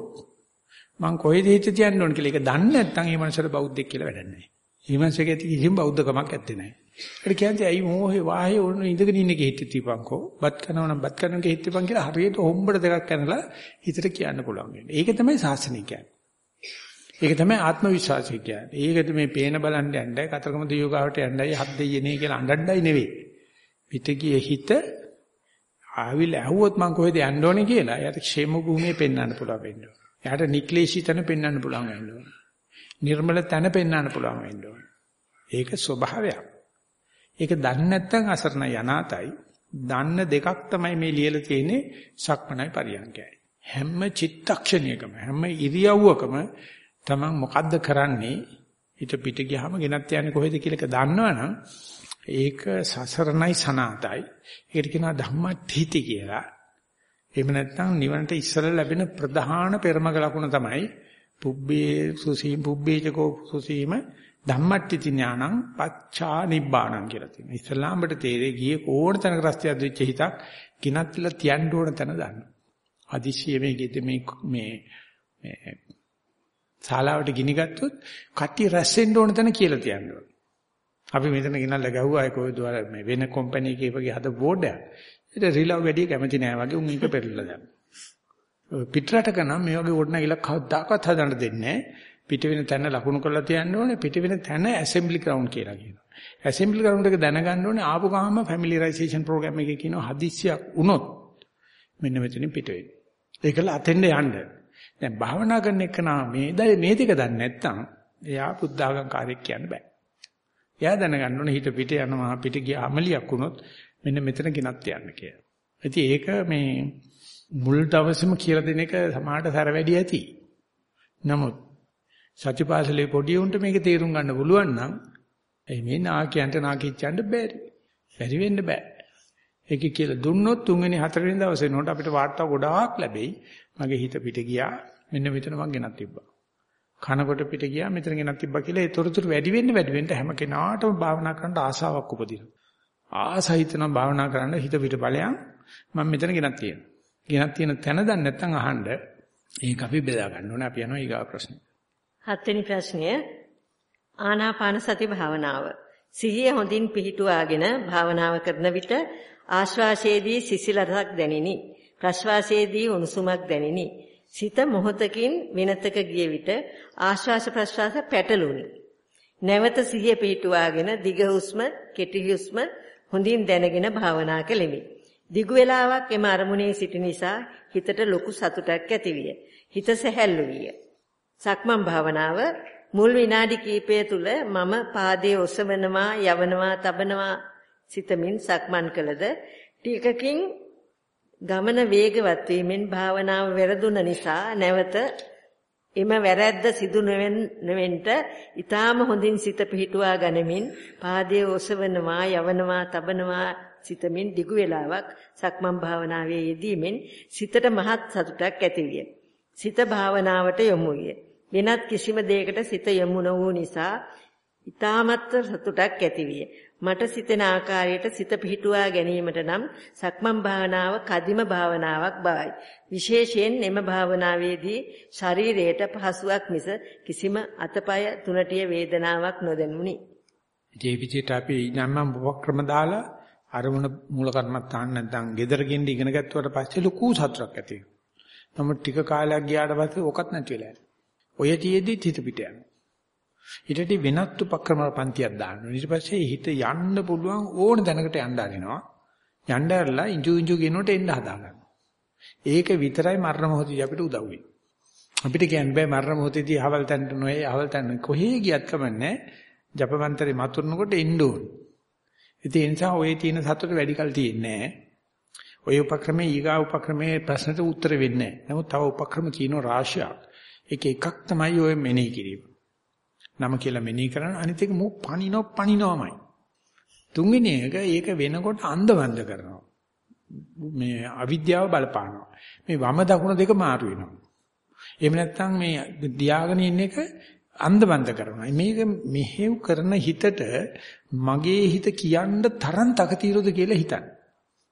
S1: මං කොහෙද හිත තියන්න ඕන කියලා ඒක දන්නේ නැත්නම් ඒ මනසට බෞද්ධෙක් කියලා වැඩක් නැහැ. මේ මනසක ඇති කිසිම බෞද්ධකමක් ඇත්තේ නැහැ. ඒක කියන්නේ ඇයි මොහේ වාහේ ඕන ඉඳගෙන ඉන්න එක හිත තියපන්කෝ. බත් කනවා නම් බත් කනවා එක හිත තියපන් කියලා හරියට හොම්බට දෙකක් කරනලා හිතට කියන්න පුළුවන් වෙන්නේ. ඒක තමයි සාසනික කියන්නේ. ඒක තමයි ආත්ම විශ්වාසය කියන්නේ. ඒකද මේ පේන බලන්න යන්නයි කතරගම දියෝගාවට යන්නයි හත් දෙයියනේ කියලා අඬන්නයි නෙවෙයි. පිටගිය හිත ආවිල ඇහුවොත් මං කොහෙද යන්න ඕනේ කියලා එයාට ക്ഷേම භූමියේ පෙන්වන්න පුළුවන් වෙන්න ඕනේ. එයාට නික්ලේශී තැන පෙන්වන්න පුළුවන් වෙන්න ඕනේ. නිර්මල තැන පෙන්වන්න පුළුවන් වෙන්න ඕනේ. ඒක ස්වභාවයක්. ඒක දන්නේ නැත්නම් අසරණ යනාතයි. දන්න දෙකක් තමයි මේ ලියලා තියෙන්නේ සක්මනයි පරියන්කයයි. හැම චිත්තක්ෂණයකම හැම ඉරියව්වකම තමන් මොකද්ද කරන්නේ හිත පිට ගියාම ගෙනත් යන්නේ කොහෙද කියලා එක දන්නවනම් ඒක සසරණයි සනාතයි. ඒකට කියනවා ධම්මඨීති කියලා. එහෙම නැත්නම් නිවනට ඉස්සර ලැබෙන ප්‍රධාන පෙරමග ලකුණ තමයි පුබ්බේ සුසීම පුබ්බේචකෝ සුසීම ධම්මට්ටි ඥානං පච්චා නිබ්බාණං කියලා තියෙනවා. ඉස්ලාම්බට තේරේ ගියේ ඕන තැනක රස්තියක් දෙච්ච හිතක් කිනත්ලා තියන්න ඕන තැන දාන්න. අදිශිය මේකෙද මේ මේ මේ ශාලාවට ගිනි ගත්තොත් කට්ටිය රැස්සෙන්න ඕන තැන කියලා තියන්න ඕන. අපි මෙතන ගෙනල්ලා ගැහුවා ඒ කොයිද මේ වෙන කම්පැනි එකේ වගේ හද බෝඩ් එකක්. ඒක රිලව් වැඩි කැමති නෑ වගේ උන් එක පෙරලලා දැම්මා. පිටරටක නම් මේ වගේ ගොඩනැගිල්ල කවදාකවත් හදන්න දෙන්නේ පිට වෙන තැන ලකුණු කරලා තියන්න ඕනේ පිට වෙන තැන ඇසෙම්බලි ග්‍රවුන්ඩ් කියලා කියනවා. ඇසෙම්බලි ග්‍රවුන්ඩ් එක දැනගන්න ඕනේ ආපු ගාම ෆැමිලියරයිසේෂන් ප්‍රෝග්‍රෑම් එකේ කියනවා හදිස්සියක් වුණොත් මෙන්න මෙතනින් පිට වෙන්න. ඒකල අතෙන්ද යන්න. දැන් භාවනා කරන එක නා මේ මේ ටික දන්නේ නැත්නම් එයා බුද්ධාගම් කාර්යයක් කියන්න බෑ. එයා දැනගන්න ඕනේ හිත පිට යනවා පිට ගිය අමලියක් වුණොත් මෙන්න මෙතන ගෙනත් යන්න කියලා. ඉතින් ඒක මේ මුල් දවසේම කියලා දෙන එක සමාහට සැර වැඩි ඇති. නමුත් සත්‍යපාසලේ පොඩි උන්ට මේක තේරුම් ගන්න පුළුවන් නම් එයි මේ නාකියන්ට නාකිච්චන්න බැරි. බැරි වෙන්න බෑ. ඒක කියලා දුන්නොත් තුන්වෙනි හතරවෙනි දවසේ නෝට අපිට වාර්තා ගොඩාක් ලැබෙයි. මගේ හිත පිට ගියා. මෙන්න මෙතන මං ගෙනත් තිබ්බා. කනකොට පිට ගියා මෙතන ගෙනත් තිබ්බා කියලා ඒ තොරතුරු වැඩි වෙන්න වැඩි වෙන්න හැම කෙනාටම භාවනා කරන්න ආසාවක් උපදිනවා. ආසහිතන භාවනා කරන්න හිත පිට ඵලයන් මම මෙතන ගෙනත් තියෙනවා. ගෙනත් තියෙන තැන දන්නේ නැත්නම් අහන්න ඒක අපි බෙදා ගන්න ඕනේ. අපි යනවා ඊගා ප්‍රශ්න.
S2: හත්වෙනි ප්‍රශ්නය ආනාපාන සති භාවනාව. සිහිය හොඳින් පිහිටුවාගෙන භාවනාව කරන විට ආශ්වාසයේදී සිසිලසක් දැනිනි. ප්‍රශ්වාසයේදී උණුසුමක් දැනිනි. සිත මොහොතකින් වෙනතක ගිය විට ආශ්වාස ප්‍රශ්වාස පැටළුනි. නැවත සිහිය පිහිටුවාගෙන දිග හුස්ම, කෙටි හුස්ම හොඳින් දැනගෙන භාවනා කළෙමි. දිගු වේලාවක් එම අරමුණේ සිටි නිසා හිතට ලොකු සතුටක් ඇතිවිය. හිත සැහැල්ලු විය. සක්මන් භාවනාව මුල් විනාඩි කිහිපය තුල මම පාදයේ ඔසවනවා, යවනවා, තබනවා සිතමින් සක්මන් කළද ටිකකින් ගමන වේගවත් වීමෙන් භාවනාව වැරදුන නිසා නැවත එම වැරැද්ද සිදු නොවෙන්නට ඊටාම හොඳින් සිත පිහිටුවා ගනිමින් පාදයේ ඔසවනවා යවනවා තබනවා සිතමින් දිගු වේලාවක් සක්මන් භාවනාවේ යෙදීමෙන් සිතට මහත් සතුටක් ඇතිවිය. සිත භාවනාවට යොමු විය. වෙනත් කිසිම දෙයකට සිත යොමු නොවූ නිසා ඊ타මත් සතුටක් ඇතිවිය. මට සිතෙන ආකාරයට සිත පිහිටුවා ගැනීමට නම් සක්මන් භාවනාව කදිම භාවනාවක් බවයි. විශේෂයෙන් එම භාවනාවේදී ශරීරයට පහසුවක් මිස කිසිම අතපය තුනටිය වේදනාවක් නොදැනුනි.
S1: ඒ විදිහට අපි නම් උපක්‍රම දාලා අරමුණ මූල කර්මත්තාන් නැත්නම් gedara ගෙන්න ඉගෙන ගත්තට පස්සේ ලොකු සතුටක් ඇති වෙනවා. නමුත් ටික කාලයක් ගියාට පස්සේ ඕකත් නැති වෙලා යනවා. ඔය තියේදී හිත පිට යනවා. ඊටදී වෙනත් උපක්‍රම පන්තියක් දාන්න. ඊට පස්සේ හිත යන්න පුළුවන් ඕන දැනකට යන්න ආරිනවා. යන්න ඇරලා ඉංජු ඉංජු කියනකොට එන්න හදාගන්න. ඒක විතරයි මරණ මොහොතදී අපිට උදව් වෙන්නේ. අපිට කියන්න බෑ මරණ මොහොතදී අහවල් තැනට නොයේ අහවල් තැන කොහේ ගියත් කමන්නේ ජපමන්තරේ මතුරනකොට එන්න ඕන. ඉතින් ඒ නිසා ඔය තියෙන සතුට වැඩි කල තියෙන්නේ නැහැ. ඔය උපක්‍රමයේ ඊගා උපක්‍රමයේ ප්‍රශ්නට උත්තර වෙන්නේ නැහැ. නමුත් තව උපක්‍රම කියන රාශියක්. ඒක එකක් තමයි ඔය මෙනෙහි කිරීම. නම කියලා මෙනෙහි කරන අනිත් එක මෝ පණිනෝ පණිනෝමයි. තුන්වෙනි එක ඒක වෙනකොට අන්ධවන්ද කරනවා. මේ අවිද්‍යාව බලපානවා. මේ වම දකුණ දෙක මාරු වෙනවා. එහෙම නැත්නම් මේ දියාගෙන ඉන්න එක අන්ධබන්ද කරනවා. මේක මෙහෙව් කරන හිතට මගේ හිත කියන්න තරම් තකතිරොද කියලා හිතන්න.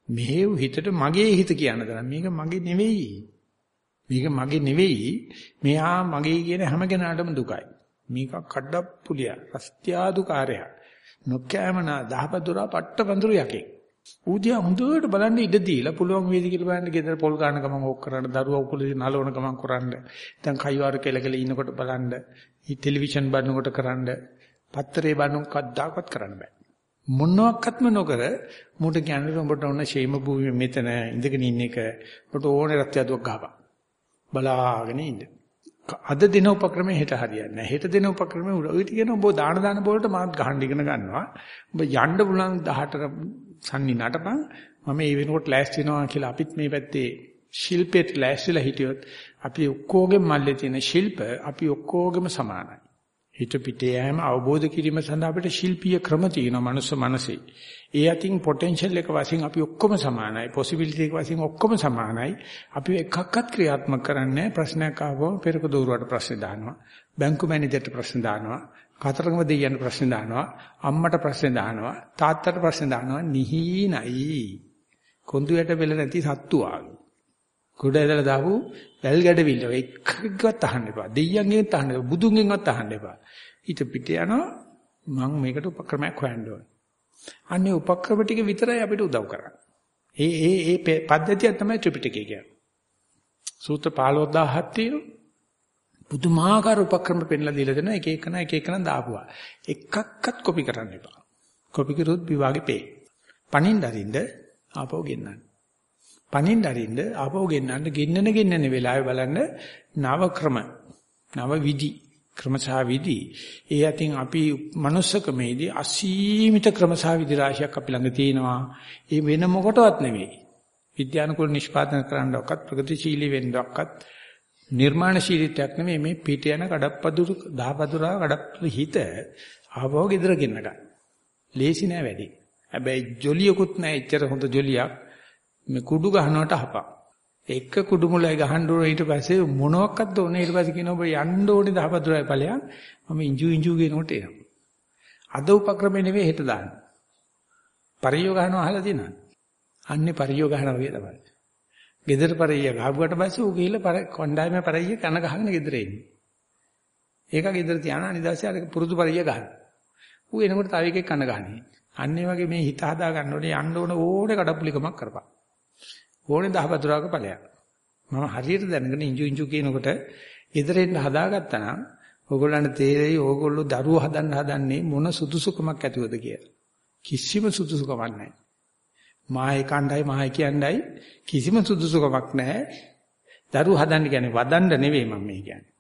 S1: මෙහෙව් හිතට මගේ හිත කියන්න තරම් මේක මගේ නෙවෙයි. මේක මගේ නෙවෙයි. මෙහා මගේ කියන හැම කෙනාටම දුකයි. මේක කඩප්පුලිය රස්ත්‍යාදුකාරය නොකෑමනා දහපදුරා පට්ටපඳුරු යකේ ඌදියා හොඳට බලන්න ඉඩ දීලා පුළුවන් වේද කියලා බලන්න ගෙදර පොල් ගන්න ගමන් ඕක කරන්න දරුවා උකුලේ නලවන ගමන් කරන්න දැන් කයිවාර කෙලකල ඉන්නකොට බලන්න ඊ ටෙලිවිෂන් බලනකොට කරන්න පත්තරේ බලන කද්දාකවත් කරන්න බෑ. මොනවාක්වත්ම නොකර මුට කියන්නේ උඹට ඕන ෂේම භූමිය මෙතන ඉඳගෙන ඉන්න එක. උඹට ඕනේ රත්යදුවක් ගහපන්. බලාගෙන ඉන්න. අද දින උපක්‍රමයේ හෙට හරියන්නේ නැහැ. හෙට දින උපක්‍රමයේ උඩ කියන ඔබ දාන දාන බෝලට මාත් ගහන්න ඉගෙන ගන්නවා. ඔබ යන්න පුළුවන් 18 සන්නි නටපන් මම ඒ වෙනකොට ලෑස්ති වෙනවා කියලා අපිත් මේ පැත්තේ ශිල්පෙට ලෑස්තිලා හිටියොත් අපි ඔක්කොගෙම මල්ලේ තියෙන ශිල්ප අපි ඔක්කොගෙම සමානයි. හිත පිටේ යෑම අවබෝධ කිරීම සඳහා අපිට ශිල්පීය ක්‍රම තියෙනවා මනුස්ස මනසේ. ඒ අතින් පොටෙන්ෂල් එක වශයෙන් අපි ඔක්කොම සමානයි. පොසිබිලිටි එක වශයෙන් ඔක්කොම සමානයි. අපි එකක්වත් ක්‍රියාත්මක කරන්නේ ප්‍රශ්නයක් ආවම පෙරක දෝරුවට ප්‍රශ්න දානවා. බැංකු මැනේජර්ට ප්‍රශ්න දානවා. කතරගම දෙයියන්ට ප්‍රශ්න දානවා. අම්මට ප්‍රශ්න දානවා. තාත්තට ප්‍රශ්න දානවා. නිහිනයි. කොඳු යට වෙල නැති සත්තු ආවි. කුඩ ඇදලා දාපු වැල් ගැඩවිල්ල එකකවත් අහන්න එපා. දෙයියන්ගෙන්ත් අහන්න එපා. බුදුන්ගෙන්වත් අහන්න එපා. ඊට පිට යනවා මම මේකට උපක්‍රමයක් හොයන්න ඕනේ. අන්නේ උපක්‍රම ටික විතරයි අපිට උදව් කරන්නේ. ඒ ඒ ඒ පද්ධතිය තමයි ත්‍රිපිටකය කියන්නේ. සූත්‍ර 15000ක් තියෙනවා. පුදුමාකාර උපක්‍රම පෙන්ලා දීලා දෙනවා එක එකන එක එකන දාපුවා. එකක්වත් කොපි කරන්න එපා. කොපි කරුවොත් විවාගේ පේ. පණින්න අරින්ද ආපහු ගෙන්නන්න. පණින්න අරින්ද ආපහු ගෙන්නන්න ගෙන්නන ගෙන්නන වෙලාවේ බලන්න නව ක්‍රම නව විදි ක්‍රමසා විදි ඒ අතින් අපි manussකමේදී අසීමිත ක්‍රමසා විදි රාශියක් අපි ළඟ තියෙනවා ඒ වෙන මොකටවත් නෙවෙයි විද්‍යානුකූල නිෂ්පාදනය කරන්නවක්වත් ප්‍රගතිශීලී වෙන්නවක්වත් නිර්මාණශීලීත්වයක් නෙමෙයි මේ පිට යන කඩප්පදුරු දහපදුරා කඩප්පු හිත ආවෝ ගෙදර ගෙන්න ගන්න. ලේසි නෑ වැඩි. හැබැයි ජොලියකුත් නෑ එච්චර හොඳ ජොලියක්. මේ කුඩු ගහනවට හපක්. එක කුඩු මුලයි ගහන්න ඕන ඊට පස්සේ මොනවත් ඕනේ ඊට පස්සේ කියනවා ඔබ යන්න ඕනේ දහපදුරයි ඵලයන් මම ඉංජු ඉංජු කියනකොට එනවා අද උපක්‍රමේ නෙවෙයි හෙට දාන්න පරියෝ ගහනවා අහලා තියෙනවද අන්නේ පරියෝ ගහනවා වගේ තමයි ගෙදර පරිය ගහුවට පස්සේ ඌ ගිහිල්ලා කොණ්ඩායමේ පරිය කන ගහගෙන ගෙදර එන්නේ. ඒක ගෙදර තියාන අනිදාසේ අර පුරුදු පරිය ගහන. ඌ එනකොට තව එකෙක් කන ගහන්නේ. අන්න ඒ වගේ මේ හිත හදා ගන්න ඕනේ යන්න ඕන ඕනේ කඩප්පුලිකමක් කරපන්. ඕනේ දහවතුරාක ඵලයක්. මම හරියට දැනගෙන ඉංජු ඉංජු කියනකොට ගෙදරින් හදාගත්තා නම් ඕගොල්ලන්ට තේරෙයි ඕගොල්ලෝ දරුවෝ හදන්න හදන්නේ මොන සුදුසුකමක් ඇතුවද කියලා. කිසිම සුදුසුකමක් නැහැ. මායි කණ්ඩායි මායි කියණ්ඩායි කිසිම සුදුසුකමක් නැහැ. දරුවෝ හදන්න කියන්නේ වදන්න නෙවෙයි මම මේ කියන්නේ.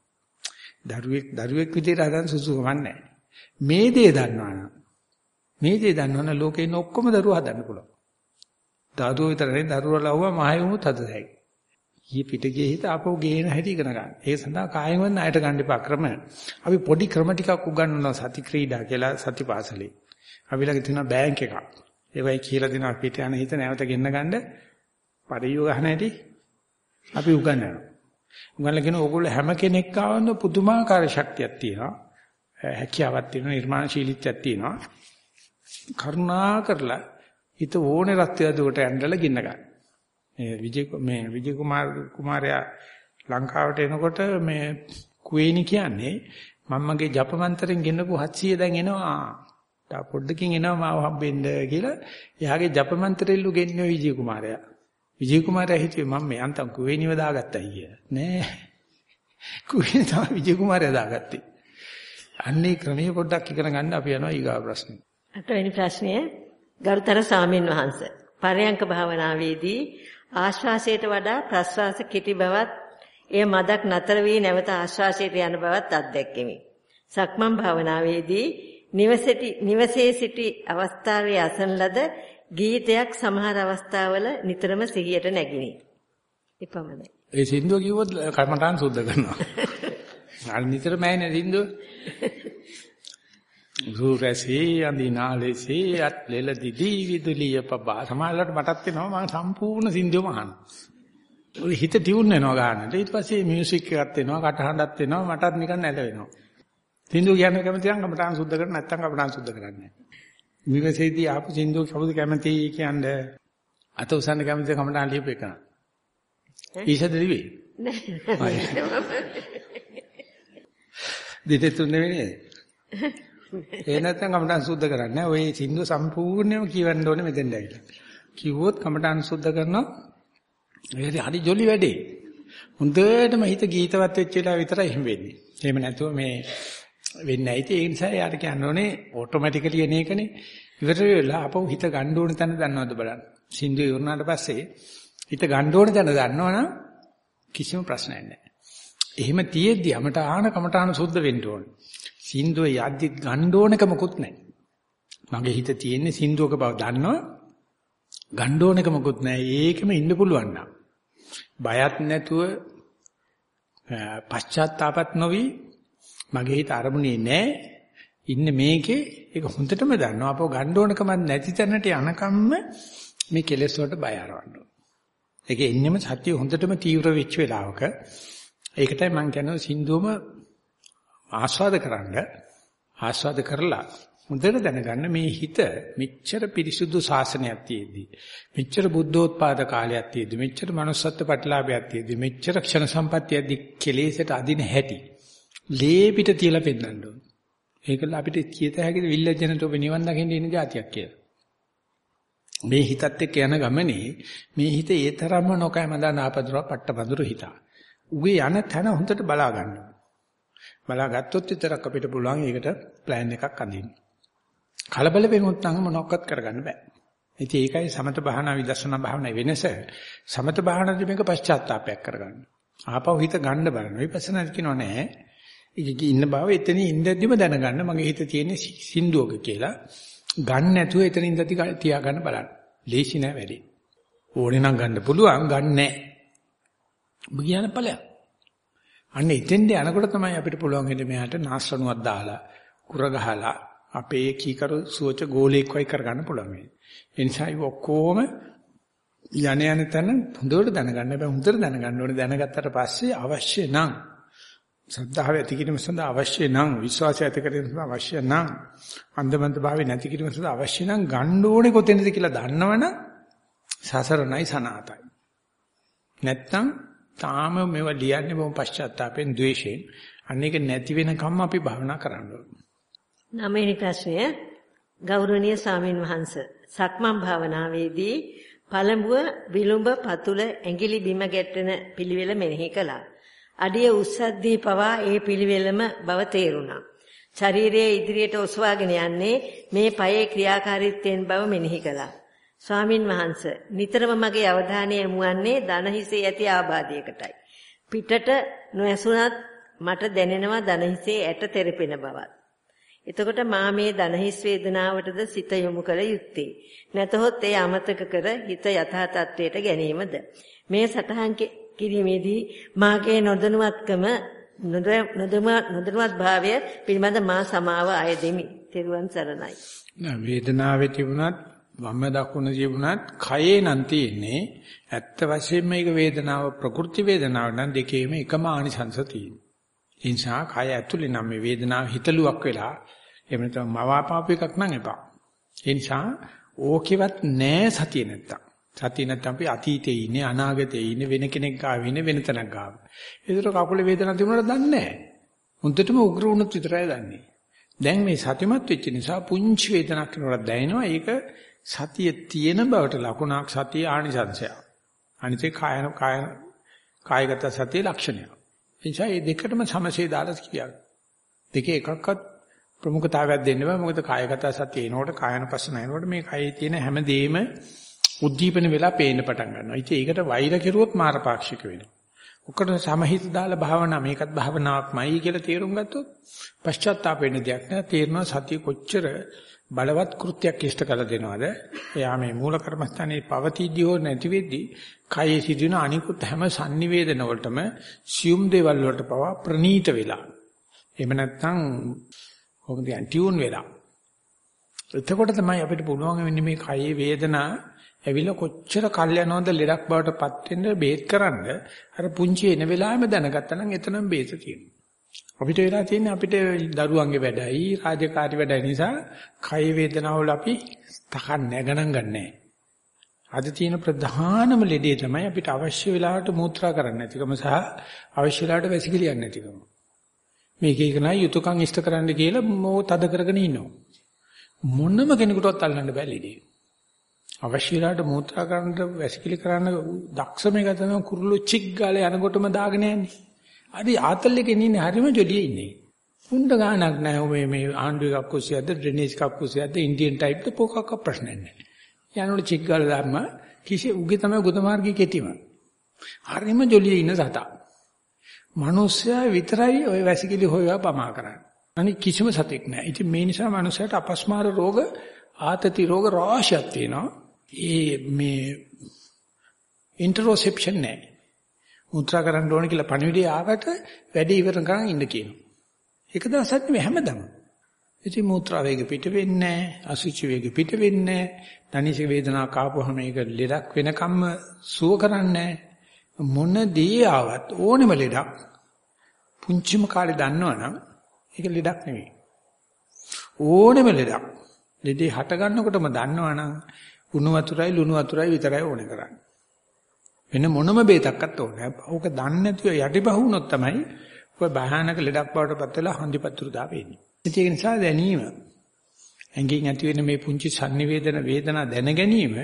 S1: දරුවෙක් දරුවෙක් විදිහට හදන්න සුදුසුකමක් නැහැ. මේ දේ දන්නවනම් මේ දේ දන්නවනම් ලෝකේ ඉන්න ඔක්කොම දරුවෝ හදන්න පුළුවන්. දරුවෝ විතරනේ දරුවෝ ලව්වා මායෙමුත් හදතයි. ඊ පිටගේ හිත ආපහු ගේන හැටි ඉගෙන ගන්න. ඒ සඳහා කායෙන්වත් ණයට ගන්න එපා ක්‍රම. අපි පොඩි ක්‍රම ටිකක් උගන්වනවා සති ක්‍රීඩා කියලා සති පාසලේ. අපි ළඟ තියෙන බැංක් එකක්. ඒවයි කියලා දෙනවා පිට යන හිත නැවත ගෙන්න ගන්න පරියෝ ගන්න හැටි අපි උගන්වනවා. උගන්ලා කියන ඕගොල්ලෝ හැම කෙනෙක් ආවම පුදුමාකාර ශක්තියක් තියෙනවා. හැකියාවක් තියෙනවා නිර්මාණශීලීත්වයක් තියෙනවා. කරුණා කරලා හිත ඕනේ රත්යදුවට ඇඳලා ගින්න ගන්න. මේ විජේ මේ විජේ කුමාර කුමාරයා ලංකාවට එනකොට මේ කුවේනි කියන්නේ මම්මගේ ජප මන්ත්‍රෙන් ගෙන්නපු 700 දැන් එනවා. තා පොඩ්ඩකින් එනවා මාව හම්බෙන්න කියලා. එයාගේ ජප මන්ත්‍රෙල්ලු ගෙන්නේ විජේ කුමාරයා. විජේ කුමාරයා හිතුවේ මම මේ අන්තම් කුවේනිව දාගත්තයි කියලා. නෑ. කුවේනි තමයි විජේ කුමාරයා දාගත්තේ. අන්නේ ක්‍රමයේ පොඩ්ඩක් ඉගෙන ගන්න අපි යනවා ඊගා ප්‍රශ්නේ.
S2: අටවෙනි ප්‍රශ්නය ගරුතර සාමින් වහන්සේ. පරයන්ක භාවනාවේදී ආශ්වාසයට වඩා ප්‍රශ්වාස කෙටි බවත් එය මදක් නතර වී නැවත ආශ්වාසයට යන බවත් අත්දැක්කෙමි. සක්මන් භාවනාවේදී නිවසේ සිටි අවස්ථාවේ අසන ලද ගීතයක් සමහර අවස්ථාවල නිතරම සිහියට නැගිනි. එපමණයි.
S1: ඒ සින්දුව කිව්වොත් කර්මතාන් සුද්ධ කරනවා. අර නිතරම ඇයිනේ සින්දුව. සූරසේ අඳිනාලේසේ අත් ලෙල දිදී විදුලිය පබා සමහරවිට මටත් එනවා මම සම්පූර්ණ සින්දුවම අහනවා. ඔය හිත ටියුන් වෙනවා ගන්නට. ඊට පස්සේ මියුසික් එකක් එනවා, කටහඬක් එනවා, මටත් නිකන් නැල වෙනවා. සින්දුව කියන්නේ කැමති නම් කමටහන් සුද්ධ කරන්න නැත්නම් කමටහන් සුද්ධ කරන්නේ නැහැ. විවසේදී ආපු සින්දුව කවුද කැමති කියන්නේ අත උසන්න කැමති කමටහන් ලියපු එක. ඊෂද දිවි. නෑ. දෙතේ තුන් නෙවෙයි. ඒ නැත්නම් කමටහන් සුද්ධ කරන්නේ ඔය සින්දුව සම්පූර්ණයෙන්ම කියවන්න ඕනේ මෙතෙන්ට ඇවිල්ලා. කිව්වොත් කමටහන් සුද්ධ කරනවා. ඒක හරි ජොලි වැඩේ. හොඳටම හිත ගීතවත් වෙච්ච වෙලාව විතරයි එහෙම වෙන්නේ. එහෙම නැතුව මේ වෙන්නේ නැති ඒ නිසා යාට කියන්න ඕනේ ඔටෝමැටිකලි එන එකනේ. ඉවර වෙලා අපෝ හිත ගන්න ඕන තැන දන්නවද බලන්න. සින්දුව ඉවරනාට පස්සේ හිත ගන්න ඕන තැන දන්නවනම් කිසිම ප්‍රශ්නයක් නැහැ. එහෙම තියෙද්දි අපට ආන කමටහන සුද්ධ වෙන්න ඕනේ. සින්දුව යද්දිත් ගන්න ඕනක මොකුත් නැහැ. මගේ හිත තියෙන්නේ සින්දුවක බව දන්නවා. ගන්න ඕනක මොකුත් නැහැ. ඒකෙම ඉන්න පුළුවන් නම්. බයත් නැතුව පශ්චාත්තාපත් නොවි මගේ හිත අරමුණේ නැහැ. ඉන්නේ මේකේ ඒක හොඳටම දන්නවා. අපෝ ගන්න ඕනකම නැති තැනට යනකම්ම මේ කෙලෙස් වලට බය අරවන්න ඕන. ඒකේ ඉන්නෙම සත්‍ය හොඳටම තීව්‍ර වෙච්ච වෙලාවක ඒකටයි මම කියන්නේ සින්දුවම ආස්වාද කරන්න ආස්වාද කරලා හොඳට දැනගන්න මේ හිත මෙච්චර පිරිසුදු ශාසනයක් තියෙද්දි මෙච්චර බුද්ධෝත්පාද කාලයක් තියෙද්දි මෙච්චර manussත්ත්ව ප්‍රතිලාභයක් තියෙද්දි මෙච්චර ක්ෂණ සම්පත්තියක්දි කෙලෙසට අදින හැටි ලේ පිට තියලා පෙන්නන්න ඕන. ඒකල අපිට කියත හැකිද විල්ලජනට ඔබ නිවන් දකින්න ඉන්න જાතියක් කියලා. මේ හිතත් එක්ක යන ගමනේ මේ හිත ඒ තරම්ම නොකෑමදා නාපදුරා පට්ටපඳුරු හිත. උගේ යන තැන හොඳට බලා ගන්නවා. බලාගත්තොත් විතරක් අපිට පුළුවන් ඒකට plan එකක් අඳින්න. කලබල වෙනොත් නම් මොනවක්වත් කරගන්න බෑ. ඉතින් ඒකයි සමත භාවනා විදර්ශනා භාවනා වෙනස. සමත භාවනාවේ මේක පශ්චාත්තාවයක් කරගන්න. ආපහු හිත ගන්න බලන. විපස්සනා කියනවා නෑ. ඒක ඉන්න බව එතන ඉඳද්දිම දැනගන්න මගේ හිත තියෙන්නේ සින්දුවක කියලා. ගන්න නැතුව එතන ඉඳද්දි තියාගන්න බලන්න. ලේසි නෑ වැඩි. ඕනේ නම් ගන්න පුළුවන් ගන්න නෑ. ඔබ කියන ඵලයක්. අන්න එතෙන්ද යනකොට තමයි අපිට පුළුවන් වෙන්නේ මෙයාට නාස්රණුවක් දාලා කුර ගහලා අපේ කීකරු සුවච ගෝලයක් වයි කරගන්න පුළුවන් වෙන්නේ. ඒ නිසා ඒ ඔක්කොම යන යන තැන හොඳට දැනගන්න බෑ හොඳට දැනගන්න ඕනේ දැනගත්තට පස්සේ අවශ්‍ය නම් ශ්‍රද්ධාව ඇති කිරීම සඳහා අවශ්‍ය නම් විශ්වාසය ඇති කිරීම සඳහා අවශ්‍ය නම් අන්දමන්ත භාවය නැති කිරීම සඳහා අවශ්‍ය නම් ගන්න ඕනේ කොතැනද කියලා දන්නවනම් සසරණයි සනාතයි. නැත්තම් තාම මේවා ලියන්නේ බොහොම පශ්චාත්තාපෙන් ද්වේෂයෙන්. අන්න ඒක නැති වෙනකම් අපි භවනා කරන්න ඕනේ.
S2: නවවෙනි ප්‍රශ්නය ගෞරවනීය ස්වාමින් වහන්සේ සක්මන් භාවනාවේදී පළමුව විලුඹ පතුල ඇඟිලි බිම ගැටෙන පිළිවෙල මෙනෙහි කළා. අඩිය උස්සද්දී පවා ඒ පිළිවෙලම බව තේරුණා. ශරීරයේ ඉදිරියට ඔසවාගෙන යන්නේ මේ පයේ ක්‍රියාකාරීත්වයෙන් බව මෙනෙහි කළා. ස්වාමින් වහන්සේ නිතරම මගේ අවධානය යොමු වන්නේ දන හිසේ ඇති ආබාධයකටයි. පිටට නොඇසුණත් මට දැනෙනවා දන හිසේ ඇට තෙරපෙන බවත්. එතකොට මා මේ දනහිස් වේදනාවටද සිත යොමු කළ යුත්තේ. නැතහොත් ඒ අමතක කර හිත යථා තත්වයට ගැනීමද. මේ සටහන් කිරීමේදී මාගේ නොදැනුවත්කම නොදැනුවත් භාවය පිළිබඳ මා සමාව අය දෙමි. තෙරුවන් සරණයි.
S1: නෑ වේදනාවේ තිබුණත් වම් දකුණ තිබුණත් කයේ නම් තියෙන්නේ ඇත්ත වශයෙන්ම මේක වේදනාව ප්‍රකෘති වේදනාව නම් දෙකේම එකම ආනිසංස තියෙනවා. ඒ නිසා කය ඇතුලේ නම් මේ වේදනාව හිතලුවක් වෙලා එහෙම නැත්නම් මවාපාපු එකක් නම් එපා. ඒ නිසා ඕකෙවත් නෑ සතිය නැත්තම්. සතිය නැත්තම් අපි අතීතේ ඉන්නේ අනාගතේ ඉන්නේ වෙන කෙනෙක් ගාව ඉන්නේ වෙන තැනක් ගාව. ඒතර කකුලේ වේදනාවක් තිබුණාට දන්නේ නෑ. හොඳටම උග්‍ර වුණොත් විතරයි දන්නේ. දැන් මේ සතිමත් වෙච්ච නිසා පුංචි වේදනාවක් කරනකොට දැනෙනවා ඒක සතිය තියෙන බවට ලකුණක් සතිය ආනිසංශය. අනිතේ කායන කායන කායගත සතිය ලක්ෂණය. එනිසා මේ දෙකටම සමසේ දාලා කියනවා. දෙකේ එකක්වත් ප්‍රමුඛතාවයක් දෙන්න බෑ මොකද කායගත සතිය එනකොට කායනපස්සන එනකොට මේ කයේ තියෙන හැමදේම උද්දීපන වෙලා පේන්න පටන් ගන්නවා. ඉතින් ඒකට වෛර කෙරුවොත් මාරපාක්ෂික වෙනවා. ඔකට සමහිත දාලා භාවනා මේකත් භාවනාවක්මයි කියලා තේරුම් ගත්තොත් පශ්චාත්තාප වෙන්න දෙයක් නෑ. තේරෙනවා සතිය කොච්චර බලවත් කෘත්‍යයක් ඉෂ්ට කළ දෙනවද? එයා මේ මූල කර්මස්ථානයේ පවතිද්දී හෝ නැති වෙද්දී කයේ සිදුවන අනිකුත් හැම sannivedana වලටම සියුම් දේවල් වලට පවා ප්‍රනීත වෙලා. එහෙම නැත්නම් කොහොමද ටියුන් වෙලා. එතකොට තමයි අපිට පුළුවන් වෙන්නේ මේ කයේ වේදනා ඇවිල්ලා කොච්චර කල් යනවද ලෙඩක් බවට පත් වෙන්න බේත් කරන්න අර පුංචි එන වෙලාවෙම දැනගත්තා නම් එතනම බේත තියෙනවා. අපිට වෙලා තියෙන්නේ අපිට දරුවන්ගේ වැඩයි රාජකාරි වැඩයි නිසා කය වේදනාවල අපි තකන්නේ ගණන් ගන්නෑ. අද තියෙන ප්‍රධානම ලෙඩේ තමයි අපිට අවශ්‍ය වෙලාවට මූත්‍රා කරන්න නැතිකම සහ අවශ්‍ය වෙලාවට වැසිකිලියන්න නැතිකම. මේක එක නයි යුතුයකම් ඉෂ්ට කරන්න කියලා මෝ තද කරගෙන ඉන්නවා. මොනම කෙනෙකුටවත් අල්ලන්න බෑ ලෙඩේ. අවශ්‍ය වෙලාවට මූත්‍රා කරන්න වැසිකිලි කරන්න දක්ෂ මේක තමයි කුරුළු චික් ගාලේ යනකොටම දාගෙන යන්නේ. හරි ආතල් එකේ ඉන්නේ හරිම ජොලියේ ඉන්නේ. උණ්ඩ ගානක් නැහැ මේ මේ ආණ්ඩු එකක් කුසියක්ද ඩ්‍රේනේජ් එකක් කුසියක්ද ඉන්දියන් ටයිප්ද පොකක්ක ප්‍රශ්නයක් නැහැ. යනකොට චෙක් ගාලා ධර්ම කිසි උගේ තමයි ගුද මාර්ගයේ කෙටිම. හරිම ජොලියේ ඉන්න සතා. මිනිස්සයා විතරයි ওই වැසිකිලි හොයවා පමා කරන්නේ. අනික කිසිම සතෙක් නැහැ. ඉතින් මේ නිසා මිනිස්සයාට අපස්මාර රෝග ආතති රෝග රාශියක් තියෙනවා. ඒ මේ ඉන්ටරොසෙප්ෂන් නැහැ. මුත්‍රා කරන්න ඕන කියලා පණිවිඩය ආවට වැඩේ ඉවර කරන් ඉන්න කියනවා. ඒක දවසක් නෙමෙයි හැමදාම. ඉතින් මුත්‍රා වේග පිට වෙන්නේ නැහැ, අසුචි වේග පිට වෙන්නේ නැහැ. තනිසේ වේදනාවක් ආපුවම මේක ලෙඩක් වෙනකම්ම සුව කරන්නේ මොන දේ ආවත් ඕනෙම ලෙඩක් පුංචිම කාලේ දන්නවනම් ඒක ලෙඩක් නෙවෙයි. ඕනෙම ලෙඩක්. ලෙඩේ හට ගන්නකොටම දන්නවනම් උණු වතුරයි ලුණු වතුරයි විතරයි ඕනේ කරන්නේ. වෙන මොනම බේතක්වත් ඕනේ. ඕක දන්නේ නැතුව යටිපහුනොත් තමයි ඔය භයානක ලෙඩක් බවට පත් වෙලා හන්දිපත්තුරු දා වෙන්නේ. ඒක නිසා දැනීම ඇඟෙන් ඇති වෙන මේ පුංචි sannivedana වේදනා දැන ගැනීම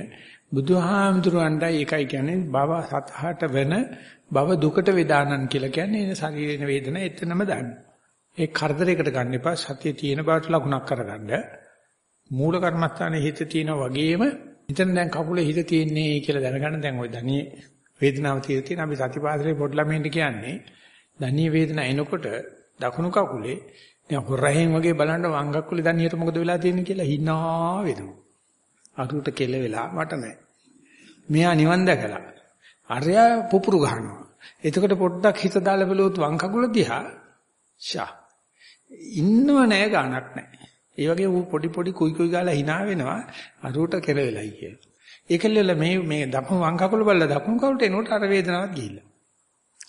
S1: බුදුහාමුදුරන්ටයි ඒකයි කියන්නේ භව සතහට වෙන භව දුකට වේදානන් කියලා කියන්නේ එන ශරීරේන වේදන එතනම දාන්න. ඒ කරදරයකට ගන්න එපා සතිය තියෙන බවට ලකුණක් කරගන්න. මූල කර්මස්ථානයේ හිත තියෙන වගේම එතන දැන් කකුලේ හිත තියෙන්නේ කියලා දැනගන්න දැන් ওই ධනිය වේදනාව තියෙන අපි සතිපාසලේ පොඩි ළමයින්ට කියන්නේ ධනිය වේදනාව එනකොට දකුණු කකුලේ දැන් හොරහෙන් වගේ බලන්න වංගක්කුලේ දණියට මොකද වෙලා තියෙන්නේ කියලා hina වෙනවා. අරුට කෙල වෙලා මට නෑ. මෙයා නිවන් දැකලා. අරයා පුපුරු ගහනවා. එතකොට පොඩ්ඩක් හිත දාලා බලුවොත් වංගකුල දිහා ෂා. ඉන්නව නෑ ගාණක් නෑ. ඒ වගේ ඌ පොඩි පොඩි කුයි කුයි ගාලා hina වෙනවා අරුට කෙල වෙලයි කියලා. ඒකල්ල මේ මේ දකුණු වංගකුල බලලා දකුණු කවුලට එනකොට අර වේදනාවක් ගිහිල්ලා.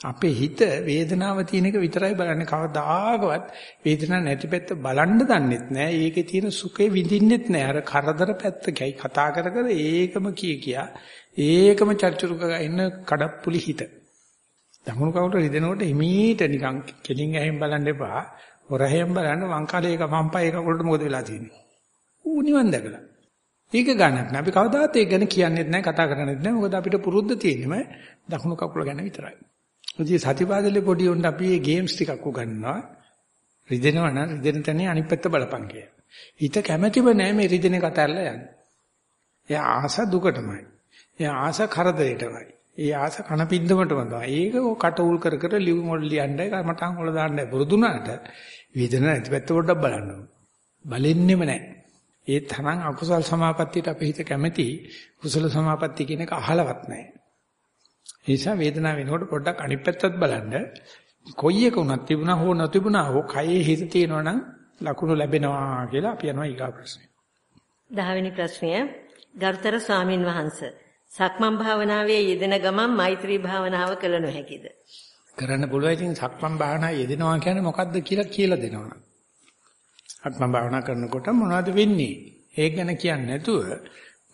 S1: අපේ හිත වේදනාව තියෙන එක විතරයි බලන්නේ. කවදාකවත් වේදනාවක් නැති පැත්ත බලන්න දන්නෙත් නෑ. ඒකේ තියෙන සුඛේ විඳින්නෙත් නෑ. අර කරදර පැත්තකයි කතා කර කර ඒකම කිය කියා ඒකම චර්චුරුක ඉන්න කඩප්පුලි හිත. දකුණු කවුට රිදෙනකොට හිමීට නිකන් කෙලින් ඇහෙන් බලන්න එපා. හොරහෙන් බලන්න වංකාලේ එක පම්පා එක කොට මොකද වෙලා තියෙන්නේ? ඌ නිවන් දැකලා. ඒක ගන්නත් නෑ අපි කවදාත් ඒක ගැන කියන්නේත් නෑ කතා කරන්නේත් නෑ මොකද අපිට පුරුද්ද තියෙන්නම දකුණු කකුල ගැන විතරයි ඉතින් සතිපාදලේ පොඩි උන්ට අපි මේ ගේම්ස් ටිකක් උගන්වනවා. රිදෙනවා නම් රිදෙන තැනේ අනිත් පැත්ත බලපන් කියලා. හිත කැමැතිව නෑ මේ රිදෙන කතරලා යන්නේ. එයා ආස දුකටමයි. එයා ආස කරදරයටමයි. ඒ ආස කන පින්දමටම තමයි. ඒක කට උල් කර කර ලිව් මොඩ් ලියන්නයි කමටහන් වල දාන්නයි පුරුදුනාට වේදන නැති පැත්ත පොඩ්ඩක් බලන්න ඕන. බලෙන්නෙම නෑ. ඒ තරම් අකුසල් සමාපත්තියට අපේ හිත කැමැති කුසල සමාපත්තිය කියන එක අහලවත් නැහැ. ඒ නිසා වේදනාව වෙනකොට පොඩ්ඩක් අනිත් පැත්තත් බලන්න. කොයි එක වුණත් තිබුණා හෝ නැතිබුණා හෝ කයේ හිත තියෙනවා නම් ලකුණු ලැබෙනවා කියලා අපි යනවා ඊගා ප්‍රශ්නේ.
S2: දහවෙනි ප්‍රශ්නය ගරුතර ස්වාමින් වහන්සේ සක්මන් භාවනාවේ යෙදෙන ගමන් මෛත්‍රී භාවනාව කළ නොහැකිද?
S1: කරන්න පුළුවන් ඉතින් සක්මන් භාවනාව යෙදෙනවා කියන්නේ මොකද්ද කියලා කියලා දෙනවා. සක්මන් භාවනා කරනකොට මොනවද වෙන්නේ? ඒක ගැන කියන්නේ නැතුව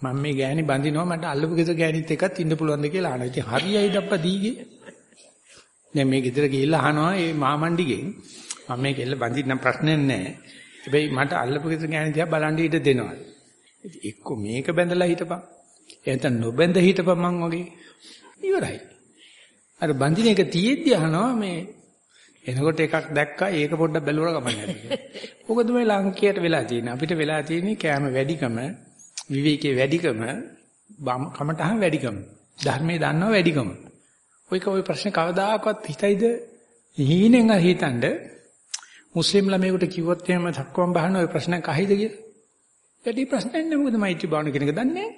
S1: මම මේ ගෑණි බඳිනවා මට අල්ලපු ගෙදර ගෑණිත් එක්කත් ඉන්න පුළුවන්ද කියලා අහනවා. ඉතින් හරියයිද අප්පා දීගේ? දැන් මේ ගෙදර ගිහිල්ලා අහනවා මේ මාමණ්ඩිගෙන් මම මේ කෙල්ල බඳින්න ප්‍රශ්නයක් නැහැ. හැබැයි මට අල්ලපු ගෙදර ගෑණි දිහා බලන් ඉඳ දෙනවා. ඉතින් එක්ක මේක බැඳලා හිටපන්. එහෙනම් නොබැඳ හිටපන් මං වගේ. ඉවරයි. අර බඳින එක තියෙද්දි අහනවා මේ එනකොට එකක් දැක්කා ඒක පොඩ්ඩක් බැලුවා ගමන් යනවා. ඕක තමයි ලංකියට වෙලා තියෙන්නේ. අපිට වෙලා තියෙන්නේ කෑම වැඩිකම විවේකයේ වැඩිකම කමටහන් වැඩිකම ධර්මයේ දන්නව වැඩිකම ඔයක ওই ප්‍රශ්න කවදාකවත් හිතයිද හීනෙන් හිතනද මුස්ලිම් ළමයෙකුට කිව්වොත් එහෙම සක්වම් බහන ওই ප්‍රශ්නයක් අහයිද කියලා වැඩි ප්‍රශ්නයක් නෑ මොකද මයිටි බාන කෙනෙක් දන්නේ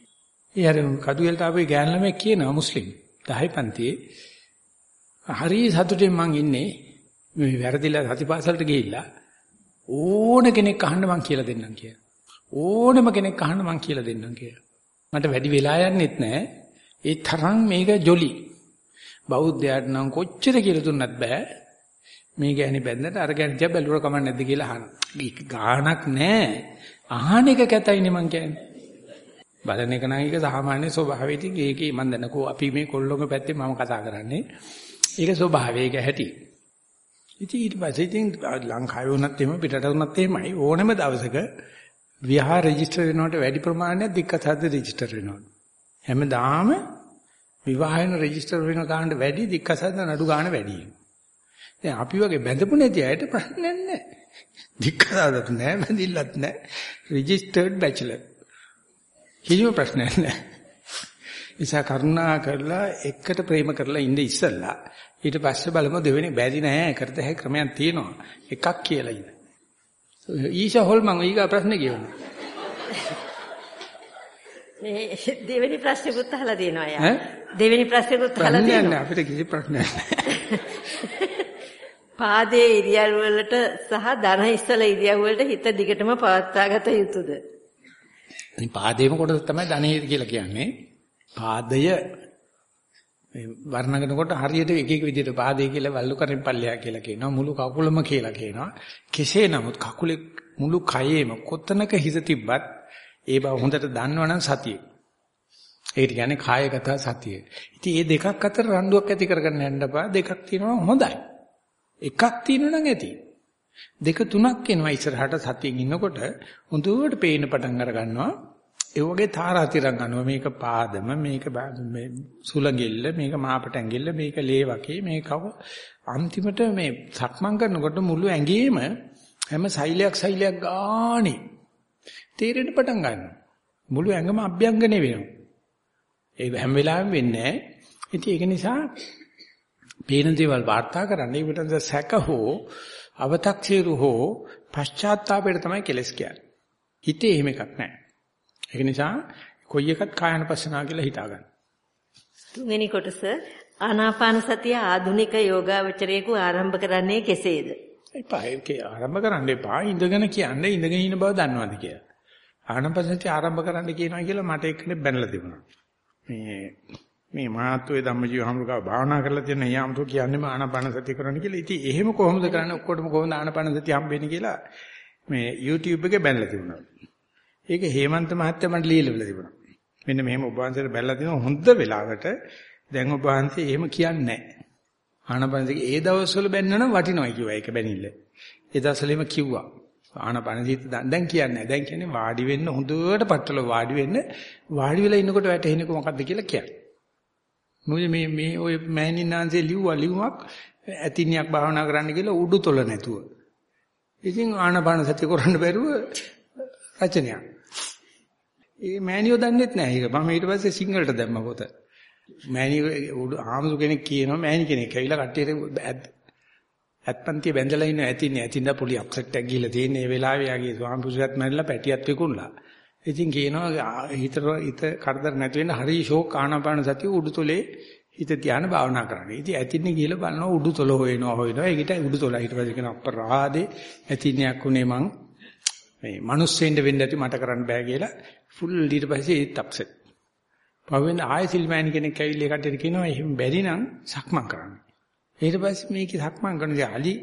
S1: ඒ අර කඩුවෙල්ට ආපේ ගෑන් ළමයෙක් කියනවා මුස්ලිම් 10 පන්තියේ හරි සතුටින් මං ඉන්නේ මේ වැරදිලා සතිපාසලට ගිහිල්ලා ඕන කෙනෙක් අහන්න මං කියලා දෙන්නම් කියලා ඕනම කෙනෙක් අහන්න මං කියලා දෙන්නම් කියලා. මට වැඩි වෙලා යන්නෙත් නැහැ. ඒ තරම් මේක ජොලි. බෞද්ධයාට නම් කොච්චර කියලා දුන්නත් බෑ. මේ ගෑණි බැඳලා අර ගෑණි තියා බැලුවා කමක් නැද්ද කියලා අහන. මේක ගාණක් නැහැ. අහන එක කැතයිනේ මං කියන්නේ. බලන එක නම් ඒක සාමාන්‍ය ස්වභාවයෙන් ඒකේ මන් දන්නකෝ අපි මේ කොල්ලොංග පැත්තේ මම කතා කරන්නේ. ඒක ස්වභාවයක හැටි. ඉතින් ඊට පස්සේ ඉතින් ලංකාවේ වුණත් එහෙම පිටට වුණත් එහෙමයි ඕනම දවසක විහාර රෙජිස්ටර් වෙනවට වැඩි ප්‍රමාණයක් දික්කසද්ද රෙජිස්ටර් වෙනවා. හැමදාම විවාහයන රෙජිස්ටර් වෙන කාණ්ඩ වැඩි දික්කසද්ද නඩු ගන්න වැඩි. දැන් අපි වගේ බැඳපු නැති අයට ප්‍රශ්නයක් නැහැ. දික්කසද්දත් නැහැ, බැඳිල්ලත් නැහැ. Registered bachelor. කිසිම ප්‍රශ්නයක් නැහැ. ඉසා කරුණා කරලා එකට ප්‍රේම කරලා ඉඳ ඉස්සල්ලා ඊට පස්සේ බලමු දෙවෙනි බැරි නෑ කරත හැකි ක්‍රමයක් තියෙනවා. එකක් කියලා ඉන්න. ඊෂා හොල්මන් ඊගා ප්‍රශ්නේ කියවන්න.
S2: මේ දෙවෙනි ප්‍රශ්නෙකුත් අහලා දෙනවා යා. දෙවෙනි ප්‍රශ්නෙකුත් අහලා දෙනවා.
S1: නෑ අපිට කිසි ප්‍රශ්නයක්.
S2: පාදයේ ඉරියව් වලට සහ ධන ඉස්සල ඉරියව් වලට හිත දිගටම පවත්වාගත යුතුයද?
S1: මේ පාදේම කොටස තමයි ධනෙ කියලා කියන්නේ. පාදය මේ වර්ණගෙනකොට හරියට එක එක විදිහට පාදේ කියලා වල්ලු කරෙන් පල්ලෙහා කියලා කියනවා මුළු කකුලම කියලා කියනවා කෙසේ නමුත් කකුලේ මුළු කයේම කොතනක හිත තිබ්බත් ඒ බව හොඳට දන්නවනම් සතිය. ඒකට කියන්නේ කායගත සතිය. ඉතින් මේ දෙකක් අතර රණ්ඩුවක් ඇති කරගන්න යන්න බෑ දෙකක් තියෙනවා හොඳයි. එකක් තියෙනවා නම් ඇති. දෙක තුනක් එනවා ඉස්සරහට සතියෙන් ඉන්නකොට හොඳට පේන්න පටන් අර ගන්නවා ඒ වගේ තාරාතිරම් ගන්නවා මේක පාදම මේක මේ සුලඟෙල්ල මේක මාපට ඇඟෙල්ල මේක ලේ වකේ මේක අන්තිමට මේ සක්මන් කරනකොට මුළු ඇඟේම හැම සෛලයක් සෛලයක් ගානේ තේරෙන්න පටන් ගන්නවා. මුළු ඇඟම අභ්‍යංගනේ වෙනවා. ඒ හැම වෙලාවෙම වෙන්නේ නැහැ. ඉතින් ඒක නිසා පේන දේවල් වාර්තා කරන්න ඒකට සැක හෝ අව탁සීරු හෝ පශ්චාත්තාපයට තමයි කෙලස් කියන්නේ. හිතේ එහෙම එකක් නැහැ. ඒක නිසා කොයි එකත් කායानुපස්සනා කියලා හිතා ගන්න.
S2: තුන්වෙනි කොටස ආනාපාන සතිය ආධුනික යෝගාවචරයෙකු ආරම්භ කරන්නේ කෙසේද?
S1: එපා ඒකේ ආරම්භ කරන්න එපා ඉඳගෙන කියන්නේ ඉඳගෙන ඉන්න බව දන්නවද කියලා. ආනාපාන සතිය ආරම්භ කරන්න කියනවා කියලා මට එක්කනේ බැනලා තිබුණා. මේ මේ මාත්වේ ධම්මජීව හමුගා භාවනා කරලා තියෙන යාමතු කියන්නේ ආනාපාන සතිය කරන්න කියලා. ඉතින් එහෙම කොහොමද කරන්නේ? ඔක්කොටම කොහොමද ආනාපාන සතිය හම්බෙන්නේ කියලා මේ YouTube එකේ බැලලා තිබුණා. ඒක හේමන්ත මහත්තයා මට ලියලා තිබුණා. මෙන්න මෙහෙම ඔබ වහන්සේට බැලලා තිනවා හොඳ වෙලාවට දැන් ඔබ වහන්සේ එහෙම කියන්නේ නැහැ. ආනාපාන සතිය ඒ දවස්වල බැන්නනම් වටිනවයි කිව්වා ඒක බැනිල්ල. ඒ දවස්වලෙම කිව්වා. ආනාපාන සතිය දැන් කියන්නේ දැන් කියන්නේ වාඩි වෙන්න හොඳට පట్టල වාඩි වෙන්න වාඩි වෙලා ඉන්නකොට වැටෙන්නේ මොකක්ද කියලා කියන්නේ. මොකද මේ මේ ඔය මෑණින්නාන්සේ ලිව්වා ලිව්වක් ඇතිනියක් භාවනා කරන්න කියලා උඩුතොල නැතුව. ඉතින් ආනාපාන සතිය කරන්න බැරුව රචනයක්. ඒ මෑණියෝ දන්නෙත් නැහැ ඒක. මම ඊට පස්සේ සිංහලට දැම්ම පොත. මෑණියෝ ආමසු කෙනෙක් කියනවා මෑණි කෙනෙක් ඇවිල්ලා කට්ටියට ඇත්පන්තිය බැඳලා ඉන්න ඇතින්නේ ඇතින්ද පොලි අප්සෙට් එකක් ගිහලා තියෙන ඒ වෙලාවේ යාගේ ස්වාමි පුරුෂයත් මැරිලා පැටියත් විකුණලා. ඉතින් කියනවා හිත හිත කරදර නැති වෙන්න හරි ෂෝක් ආනාපාන සතිය උඩුතොලේ හිත ධානය භාවනා කරන්නේ. ඉතින් ඇතින්නේ ගිහලා බලනවා උඩුතොල හොයනවා හොයනවා. ඒකට උඩුතොල ඊට පස්සේ කියන අපරාදේ ඇතින්නයක් උනේ මං මේ මිනිස්සෙන්ද වෙන්න ඇති මට කරන්න බෑ කියලා ෆුල් ඊට පස්සේ ඒත් අප්සෙට්. පවෙන් ආයෙ සිල්මෑනි කෙනෙක් ඇවිල්ලා ඒ කට්ටියට කියනවා එහෙම බැරි නම් සක්මන් කරන්න. ඊට පස්සේ මේකේ සක්මන් කරනදී අලි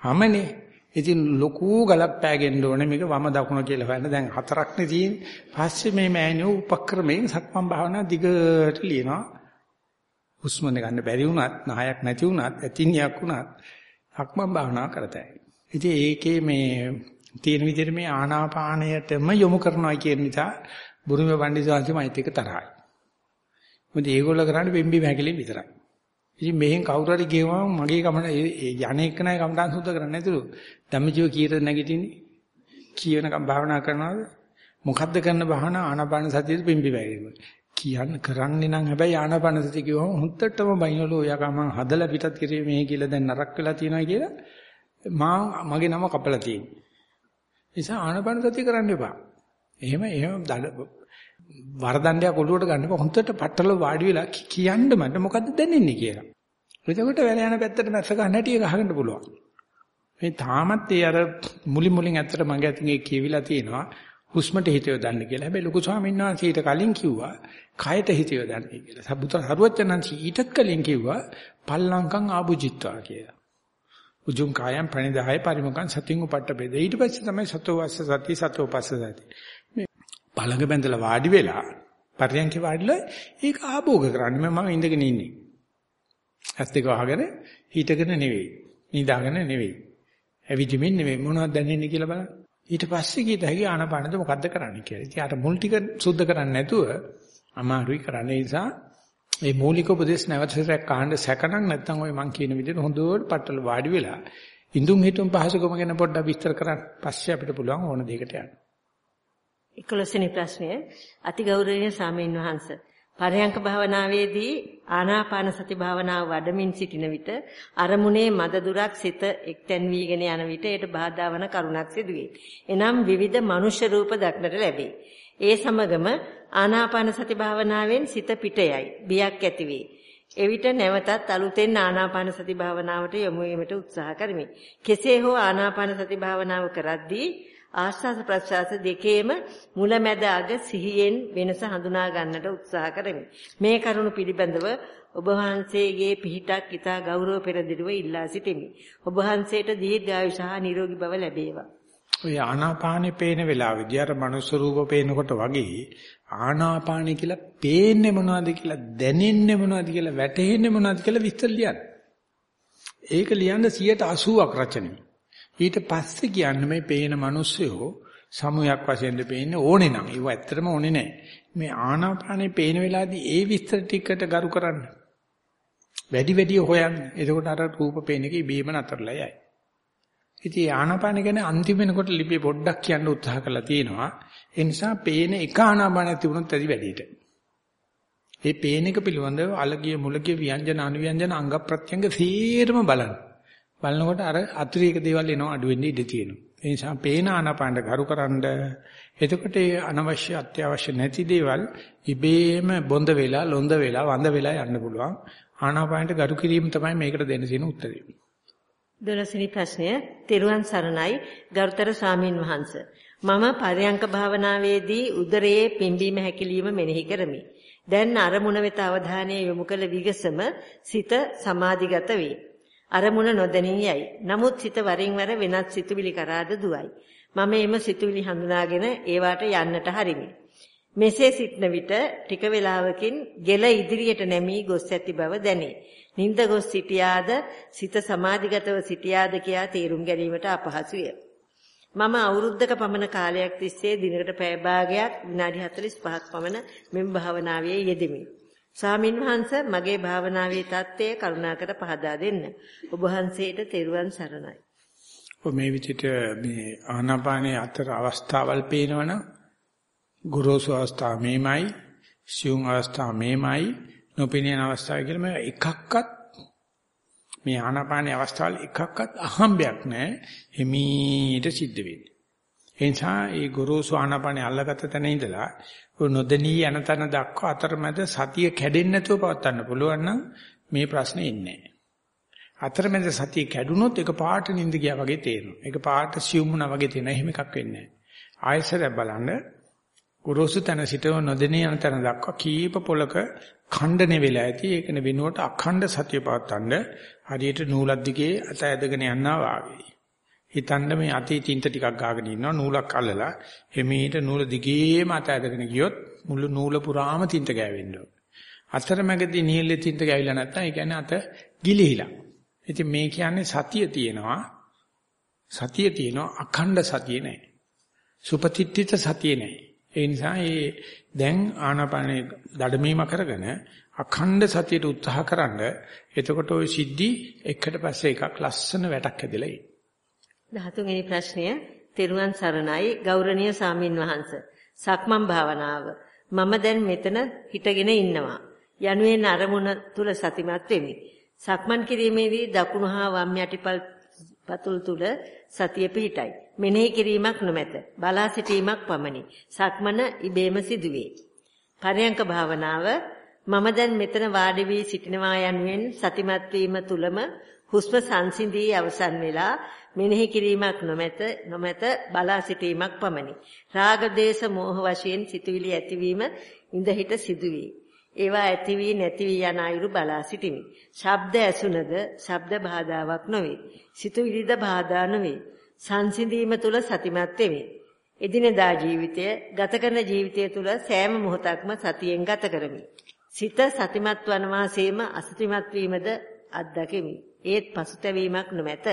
S1: හැමනේ ඉතින් ලොකු ගලක් පෑගෙන්න ඕනේ මේක වම දකුණ කියලා හොයන්න දැන් හතරක් නේ තියෙන්නේ. පස්සේ මේ මෑනියෝ උපක්‍රමයෙන් සක්මන් භාවනා දිගට ලියනවා. හුස්ම ගන්න බැරි වුණත්, නහයක් නැති වුණත්, ඇතිනියක් වුණත් සක්මන් භාවනා කරතයි. ඉතින් ඒකේ මේ තියෙන විදිහට මේ ආනාපානයටම යොමු කරනවා කියන නිසා බුරුමේ පඬිස්සාංශමයිත් එක තරහයි. මොකද ඒගොල්ලෝ කරන්නේ බෙම්බි මහැකලේ විතරයි. ඉතින් මෙහෙන් කවුරු හරි ගියවම මගේ කමන යන්නේ එක්ක නෑ කමටහන් සුද්ධ කරන්නේ නැතුළු. ධම්මජීව කීයට නැගිටින්නේ? කියනකම් භාවනා කරනවද? මොකද්ද කරන භාවනා ආනාපාන සතියේ පිම්බි වැගෙම. කියන්න කරන්නේ නම් හැබැයි ආනාපාන සතිය කිව්වම හුත්තටම බයිනලෝ ඔයා මම හදලා පිටත් කිරේ මේ කියලා දැන් නරක වෙලා තියෙනවා කියලා මා මගේ නම කපලා තියෙනවා. නිසා ආනාපාන සතිය කරන්න එපා. එහෙම එහෙම වරදණ්ඩයක් ඔළුවට ගන්නකො හොන්දට පట్టල වාඩි වෙලා කියන්න මට මොකද්ද දැනෙන්නේ කියලා. එතකොට වැල යන පැත්තට මැස්ස ගන්න හැටි ගහගන්න පුළුවන්. මේ තාමත් ඒ අර මුලින් මුලින් ඇත්තට මගේ අතින් ඒ කියවිලා තියෙනවා හුස්මට හිත යොදන්න කියලා. හැබැයි ලොකු ස්වාමීන් වහන්සේ ඊට කලින් කිව්වා කයට හිත යොදන්න කියලා. සබුත හරුවචනන්සි ඊටත් කලින් කිව්වා පල්ලංකම් ආභුජිත්වා කියලා. උජුං කායම් ප්‍රණිදාය පරිමුඛං සතින් උපට්ඨපේද. ඊට පස්සේ තමයි සතෝ වස්ස සති සතෝ පස්ස සති. පළඟ බැඳලා වාඩි වෙලා පරියන්ක වාඩිලා ඒක ආභෝග කරන්නේ මම ඉඳගෙන ඉන්නේ. ඇස් දෙක වහගෙන හිටගෙන නෙවෙයි. නිදාගෙන නෙවෙයි. ඇවිදිමින් නෙවෙයි මොනවද දැනෙන්නේ කියලා බලන්න. ඊට පස්සේ කීත හැකි ආනපානද මොකද්ද කරන්නේ කියලා. ඉතින් අර මුල් ටික සුද්ධ කරන්නේ නැතුව අමාරුයි කරන්නේ නිසා මේ මූලික උපදේශ නැවතසරයක් කාණ්ඩ සැකණක් නැත්නම් ওই මං කියන විදිහට හොඳට පట్టල වාඩි වෙලා ඉඳුන් හිටුන් පහසුකම ගැන පොඩ්ඩක් විස්තර කරන්න පස්සේ අපිට පුළුවන් ඕන දෙයකට යන්න.
S2: 11 වෙනි ප්‍රශ්නය අතිගෞරවනීය සාමීන් වහන්ස පරයන්ක භාවනාවේදී ආනාපාන සති භාවනාව වඩමින් සිටින විට අරමුණේ මද දුරක් සිත එක්තැන් වීගෙන යන විට ඒට බාධා වන කරුණක් සිදුවේ. එනම් විවිධ මනුෂ්‍ය රූප දක්නට ලැබේ. ඒ සමගම ආනාපාන සති භාවනාවෙන් සිත පිටයයි. බියක් ඇතිවේ. එවිට නැවතත් අලුතෙන් ආනාපාන සති භාවනාවට යොමු වීමට උත්සාහ කරමි. කෙසේ හෝ ආනාපාන සති භාවනාව කරද්දී ආශ්වාස ප්‍රශ්වාස දෙකේම මුලැමැද අග සිහියෙන් වෙනස හඳුනා ගන්නට උත්සාහ කරමි. මේ කරුණු පිළිබඳව ඔබ වහන්සේගේ පිහිටක් ඉතා ගෞරව පෙරදිරිව ඉල්ලා සිටිමි. ඔබ වහන්සේට දීර්ඝායුෂ හා නිරෝගී බව ලැබේවා.
S1: ඔය ආනාපානේ පේන වෙලාවේදී අර මනුස්ස රූප පේනකොට වගේ ආනාපානේ කියලා පේන්නේ මොනවද කියලා දැනෙන්නේ මොනවද කියලා වැටහෙන්නේ මොනවද කියලා විස්තර ලියන්න. ඒක ලියන්න 180ක් රචනෙයි. ඊට පස්සේ කියන්නේ මේ පේන මිනිස්සයෝ සමුයක් වශයෙන්ද පේන්නේ ඕනේ නම් ඒව ඇත්තටම ඕනේ නැහැ. මේ ආනාපානේ පේන වෙලාවේදී ඒ විස්තර ටිකට ගරු කරන්න. වැඩි වැඩි හොයන්න. එතකොට අර රූප පේන එක ඉබේම නතරලා යයි. ඉතින් ආනාපාන ගැන අන්තිම වෙනකොට ලිපිය පොඩ්ඩක් කියන්න උත්සාහ කරලා තියෙනවා. ඒ නිසා පේන එක ආනාපානයක් තිබුණොත් ඇති වැඩිට. ඒ පේන එක පිළිබඳව අලගිය මුලගිය ව්‍යංජන අනුව්‍යංජන අංග ප්‍රත්‍යංග සීරම බලන්න. බලනකොට අර අතිරේක දේවල් එනවා අඩු වෙන්න ඉඩ තියෙනවා. ඒ නිසා පේන ආනාපානට කරුකරනද එතකොට ඒ අනවශ්‍ය අත්‍යවශ්‍ය නැති දේවල් ඉබේම බොඳ වෙලා ලොඳ වෙලා වඳ වෙලා යන්න පුළුවන්. ආනාපානට ගරු කිරීම තමයි මේකට දෙන්න තියෙන උත්තරේ.
S2: දොළොස්වෙනි ප්‍රශ්නය තෙරුවන් සරණයි ගරුතර ස්වාමින් වහන්සේ මම පරයන්ක භාවනාවේදී උදරයේ පිම්බීම හැකිලිම මෙනෙහි කරමි. දැන් අරමුණ වෙත අවධානය යොමු කළ විගසම සිත සමාධිගත වේ. අරමුණ නොදැනී යයි. නමුත් සිත වරින් වර වෙනත් සිතුවිලි කරාද දුවයි. මම එම සිතුවිලි හඳුනාගෙන ඒවට යන්නට හරිමි. මෙසේ සිටන විට ටික වේලාවකින් ගෙල ඉදිරියට නැමී ගොස් ඇති බව දැනේ. නිින්ද ගොස් සිටියාද සිත සමාධිගතව සිටියාද කියා තේරුම් ගැනීමට අපහසුය. මම අවුරුද්දක පමණ කාලයක් තිස්සේ දිනකට පැය භාගයක් විනාඩි 45ක් පමණ මෙම භාවනාවේ යෙදෙමි. ස්වාමින් වහන්සේ මගේ භාවනාවේ தත්ත්වය කරුණාකර පහදා දෙන්න. ඔබ වහන්සේට තෙරුවන් සරණයි.
S1: ඔය මේ විදිහට මේ ආනාපානයේ අතර අවස්ථාවල් පේනවනම් ගුරුසු අවස්ථාව මේමයි, සියුම් අවස්ථාව මේමයි, නොපෙනෙන අවස්ථාව කියලා මේ එකක්වත් මේ ආනාපානයේ අවස්ථාවල් එකක්වත් අහම්බයක් නැහැ. හිමීට සිද්ධ වෙන්නේ. ඒ නිසා ඒ ගුරුසු ආනාපානයේ අල්ලගත්ත තැන ඉඳලා නොදෙනී යන තැන දක්වා අතරමැද සතිය කැඩෙන්නේ නැතුව පවත්වන්න පුළුවන් නම් මේ ප්‍රශ්නේ ඉන්නේ නැහැ. අතරමැද සතිය කැඩුනොත් ඒක පාට නිඳ ගියා වගේ තේරෙනවා. ඒක පාට සියුම් වුණා වගේ තේරෙනවා. එහෙම එකක් වෙන්නේ නැහැ. ආයසරයක් බලන්න ගුරුසු තැන සිටව නොදෙනී යන තැන දක්වා කීප පොලක ඛණ්ඩන වෙලා ඇති. ඒකන වෙනුවට අඛණ්ඩ සතිය පවත්වන්න හරියට නූලක් දිගේ අත ඇදගෙන යනවා වාගේ. හිතන්න මේ අතේ තින්ත ටිකක් ගාගෙන ඉන්නවා නූලක් අල්ලලා එමෙහිට නූල දිගේම අත ඇදගෙන ගියොත් මුළු නූල පුරාම තින්ත ගෑවෙන්න ඕන. අතරමැදදී නිහිල්ලේ තින්ත ගෑවිලා නැත්නම් ඒ කියන්නේ අත ගිලිහිලා. ඉතින් මේ කියන්නේ සතිය තියෙනවා. සතිය තියෙනවා අඛණ්ඩ සතිය නැහැ. සුපතිත්‍ත්‍ිත සතිය නැහැ. ඒ නිසා මේ දැන් ආනාපානේ දඩමීම කරගෙන අඛණ්ඩ සතියට උත්සාහකරනද එතකොට ওই සිද්ධි එකට පස්සේ එකක් ලස්සන වැටක් ඇදලා එයි.
S2: 13 වෙනි ප්‍රශ්නය තෙරුවන් සරණයි ගෞරවනීය සාමින් වහන්ස. සක්මන් භාවනාව. මම දැන් මෙතන හිටගෙන ඉන්නවා. යනුවෙන් අරමුණ තුල සතිමත් වෙමි. සක්මන් කිරීමේදී දකුණු හා වම් යටිපල් පතුල් තුල සතිය පිහිටයි. මෙනෙහි කිරීමක් නොමැත. බලා සිටීමක් පමණි. සක්මන ඉබේම සිදුවේ. පරයන්ක භාවනාව මම දැන් මෙතන වාඩි වී සිටිනවා යනුවෙන් සතිමත් වීම තුලම හුස්ම සංසිඳී අවසන් වෙලා මෙනෙහි කිරීමක් නොමැත නොමැත බලා සිටීමක් පමණි. රාග දේශ මෝහ වශයෙන් සිතුවිලි ඇතිවීම ඉඳහිට සිදුවේ. ඒවා ඇති වී නැති වී යන අයුරු බලා සිටිමි. ශබ්ද ඇසුනද ශබ්ද බාධාවක් නොවේ. සිතුවිලිද බාධා නොවේ. සංසිඳීම තුල සතිමත් වෙමි. එදිනදා ජීවිතය ගත කරන ජීවිතය තුල සෑම මොහොතක්ම සතියෙන් ගත කරමි. සිත සතිමත් වනවාසේම අසතිමත් වීමද අත්දැකෙමි. ඒත් පසුතැවීමක් නොමැත.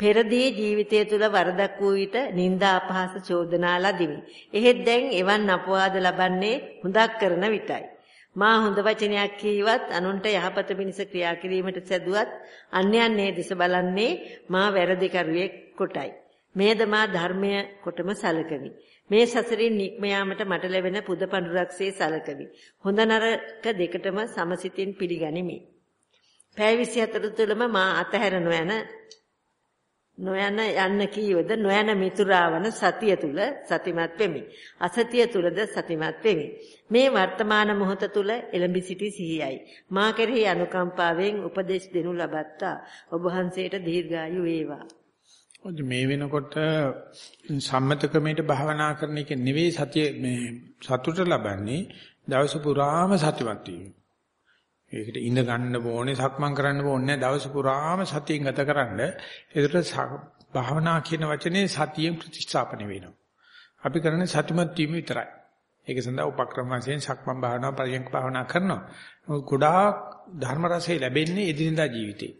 S2: පෙරදී ජීවිතය තුළ වරදක් වූ විට නිന്ദා අපහාස චෝදනා ලදිමි. එහෙත් දැන් එවන් අපවාද ලබන්නේ හුඟක් කරන විටයි. මා හොඳ වචනයක් කීවත් අනුන්ට යහපත පිණිස ක්‍රියා කිරීමට සැදුවත් අන්‍යයන්ගේ දිස බලන්නේ මා වැරදි කරුවෙක් කොටයි. මේද මා ධර්මය කොටම සලකමි. මේ සසරින් නික්ම යාමට මට ලැබෙන පුද පඳුරක්සේ සලකමි. හොඳ නරක දෙකටම සමසිතින් පිළිගනිමි. පැය 24 තුළම මා අතහැර නොයන නොයන යන්න කීවද නොයන මිතුරාවන සතිය තුල සතිමත් වෙමි. අසතිය තුලද සතිමත් වෙමි. මේ වර්තමාන මොහොත තුල එළඹි සිටි සිහියයි. මා කෙරෙහි අනුකම්පාවෙන් උපදෙස් දෙනු ලබත්තා. ඔබ වහන්සේට දීර්ඝායු වේවා.
S1: ඔද මේ වෙනකොට සම්මත ක්‍රමයට භාවනා කරන එක නෙවෙයි සතිය මේ සතුට ලබන්නේ දවස පුරාම සතිමත් වීම. ඒකට ඉඳ ගන්න ඕනේ සක්මන් කරන්න ඕනේ දවස පුරාම සතියෙන් ගතකරනද ඒකට භාවනා කියන වචනේ සතියෙන් ප්‍රතිස්ථාපන වෙනවා. අපි කරන්නේ සතිමත් වීම විතරයි. ඒක සඳහා උපක්‍රම වශයෙන් සක්මන් භාවනා පරියන්ක භාවනා කරනවා. ගොඩාක් ධර්ම රසය ලැබෙන්නේ එදිනදා ජීවිතේ.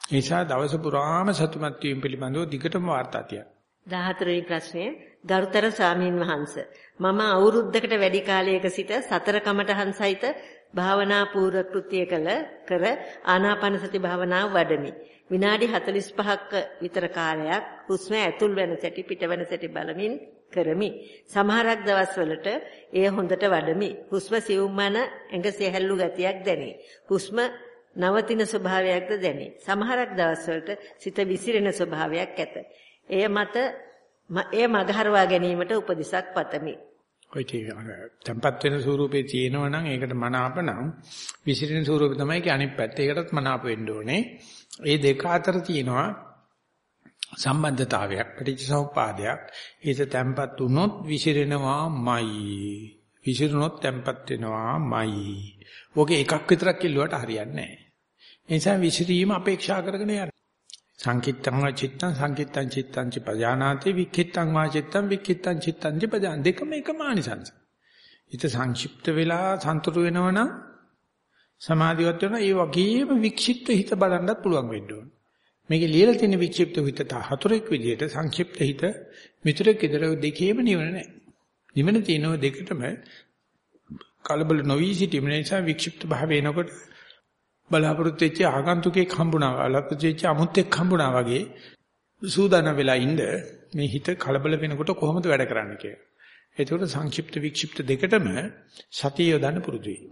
S1: ඒ නිසා දවස පුරාම සතුටුමත් වීම පිළිබඳව දිගටම වාර්තා තියන්න.
S2: 14 වෙනි ප්‍රශ්නය ගරුතර ස්වාමීන් වහන්ස මම අවුරුද්දකට වැඩි කාලයක සිට සතර කමඨහන් සහිත භාවනා පූර්ව කෘත්‍ය කළ කර ආනාපාන සති භාවනාව වඩමි. විනාඩි 45ක විතර කාලයක් හුස්ම ඇතුල් වෙන සැටි පිට වෙන සැටි බලමින් කරමි. සමහරක් දවස්වලට එය හොඳට වඩමි. හුස්ම සිවුම්මන ඇඟ සැහැල්ලු ගතියක් දැනේ. හුස්ම නවතින ස්වභාවයක්ද දැනේ. සමහරක් දවස්වලට සිත විසිරෙන ස්වභාවයක් ඇත. එය මත එය මගහරවා ගැනීමට උපදෙසක් පතමි.
S1: ඔය tempat වෙන ස්වරූපේ තියෙනවා නම් ඒකට මනාප නම් විසිරෙන ස්වරූපය තමයි කි අනිත් පැත්ත. ඒකටත් මනාප වෙන්න ඕනේ. ඒ දෙක අතර තියෙනවා සම්බන්ධතාවයක් පටිච්චසමුපාදයක් හිත තැම්පත් වුණොත් විසිරෙනවාමයි. විසිරුණොත් තැම්පත් වෙනවාමයි. ඔගේ එකක් විතරක් කිල්ලුවට හරියන්නේ නැහැ. ඒ නිසා විසිරීම අපේක්ෂා කරගෙන යන්න. සංකිට්තං වා චිත්තං සංකිට්තං චිත්තං ච පජානාති වික්ඛිට්තං වා චිත්තං වික්ඛිට්තං චිත්තං ච පජාන දෙකම එකම ආනිසංස හිත සංක්ෂිප්ත වෙලා සන්තුරු වෙනවනම් සමාධිවත් වෙනවා. ඒ වගේම වික්ෂිප්ත හිත බලන්නත් පුළුවන් වෙන්න ඕන. මේකේ ලියලා තියෙන වික්ෂිප්ත හිත හතරෙක් විදිහට සංක්ෂිප්ත හිත මිතුරෙක් විතර දෙකේම නිවන නැහැ. නිවන තියෙනව දෙකටම කලබල නොවි සිටීම නිසා වික්ෂිප්ත භාවය එනකොට බලාපොරොත්තු වෙච්ච ආගන්තුකෙක් හම්බුණා බලාපොරොත්තු වෙච්ච අමුත්‍යෙක් හම්බුණා වගේ සූදානම් වෙලා ඉන්න මේ හිත කලබල වෙනකොට කොහොමද වැඩ කරන්න කියලා. ඒකට සංක්ෂිප්ත වික්ෂිප්ත දෙකටම සතිය යොදන්න පුරුදු වෙයි.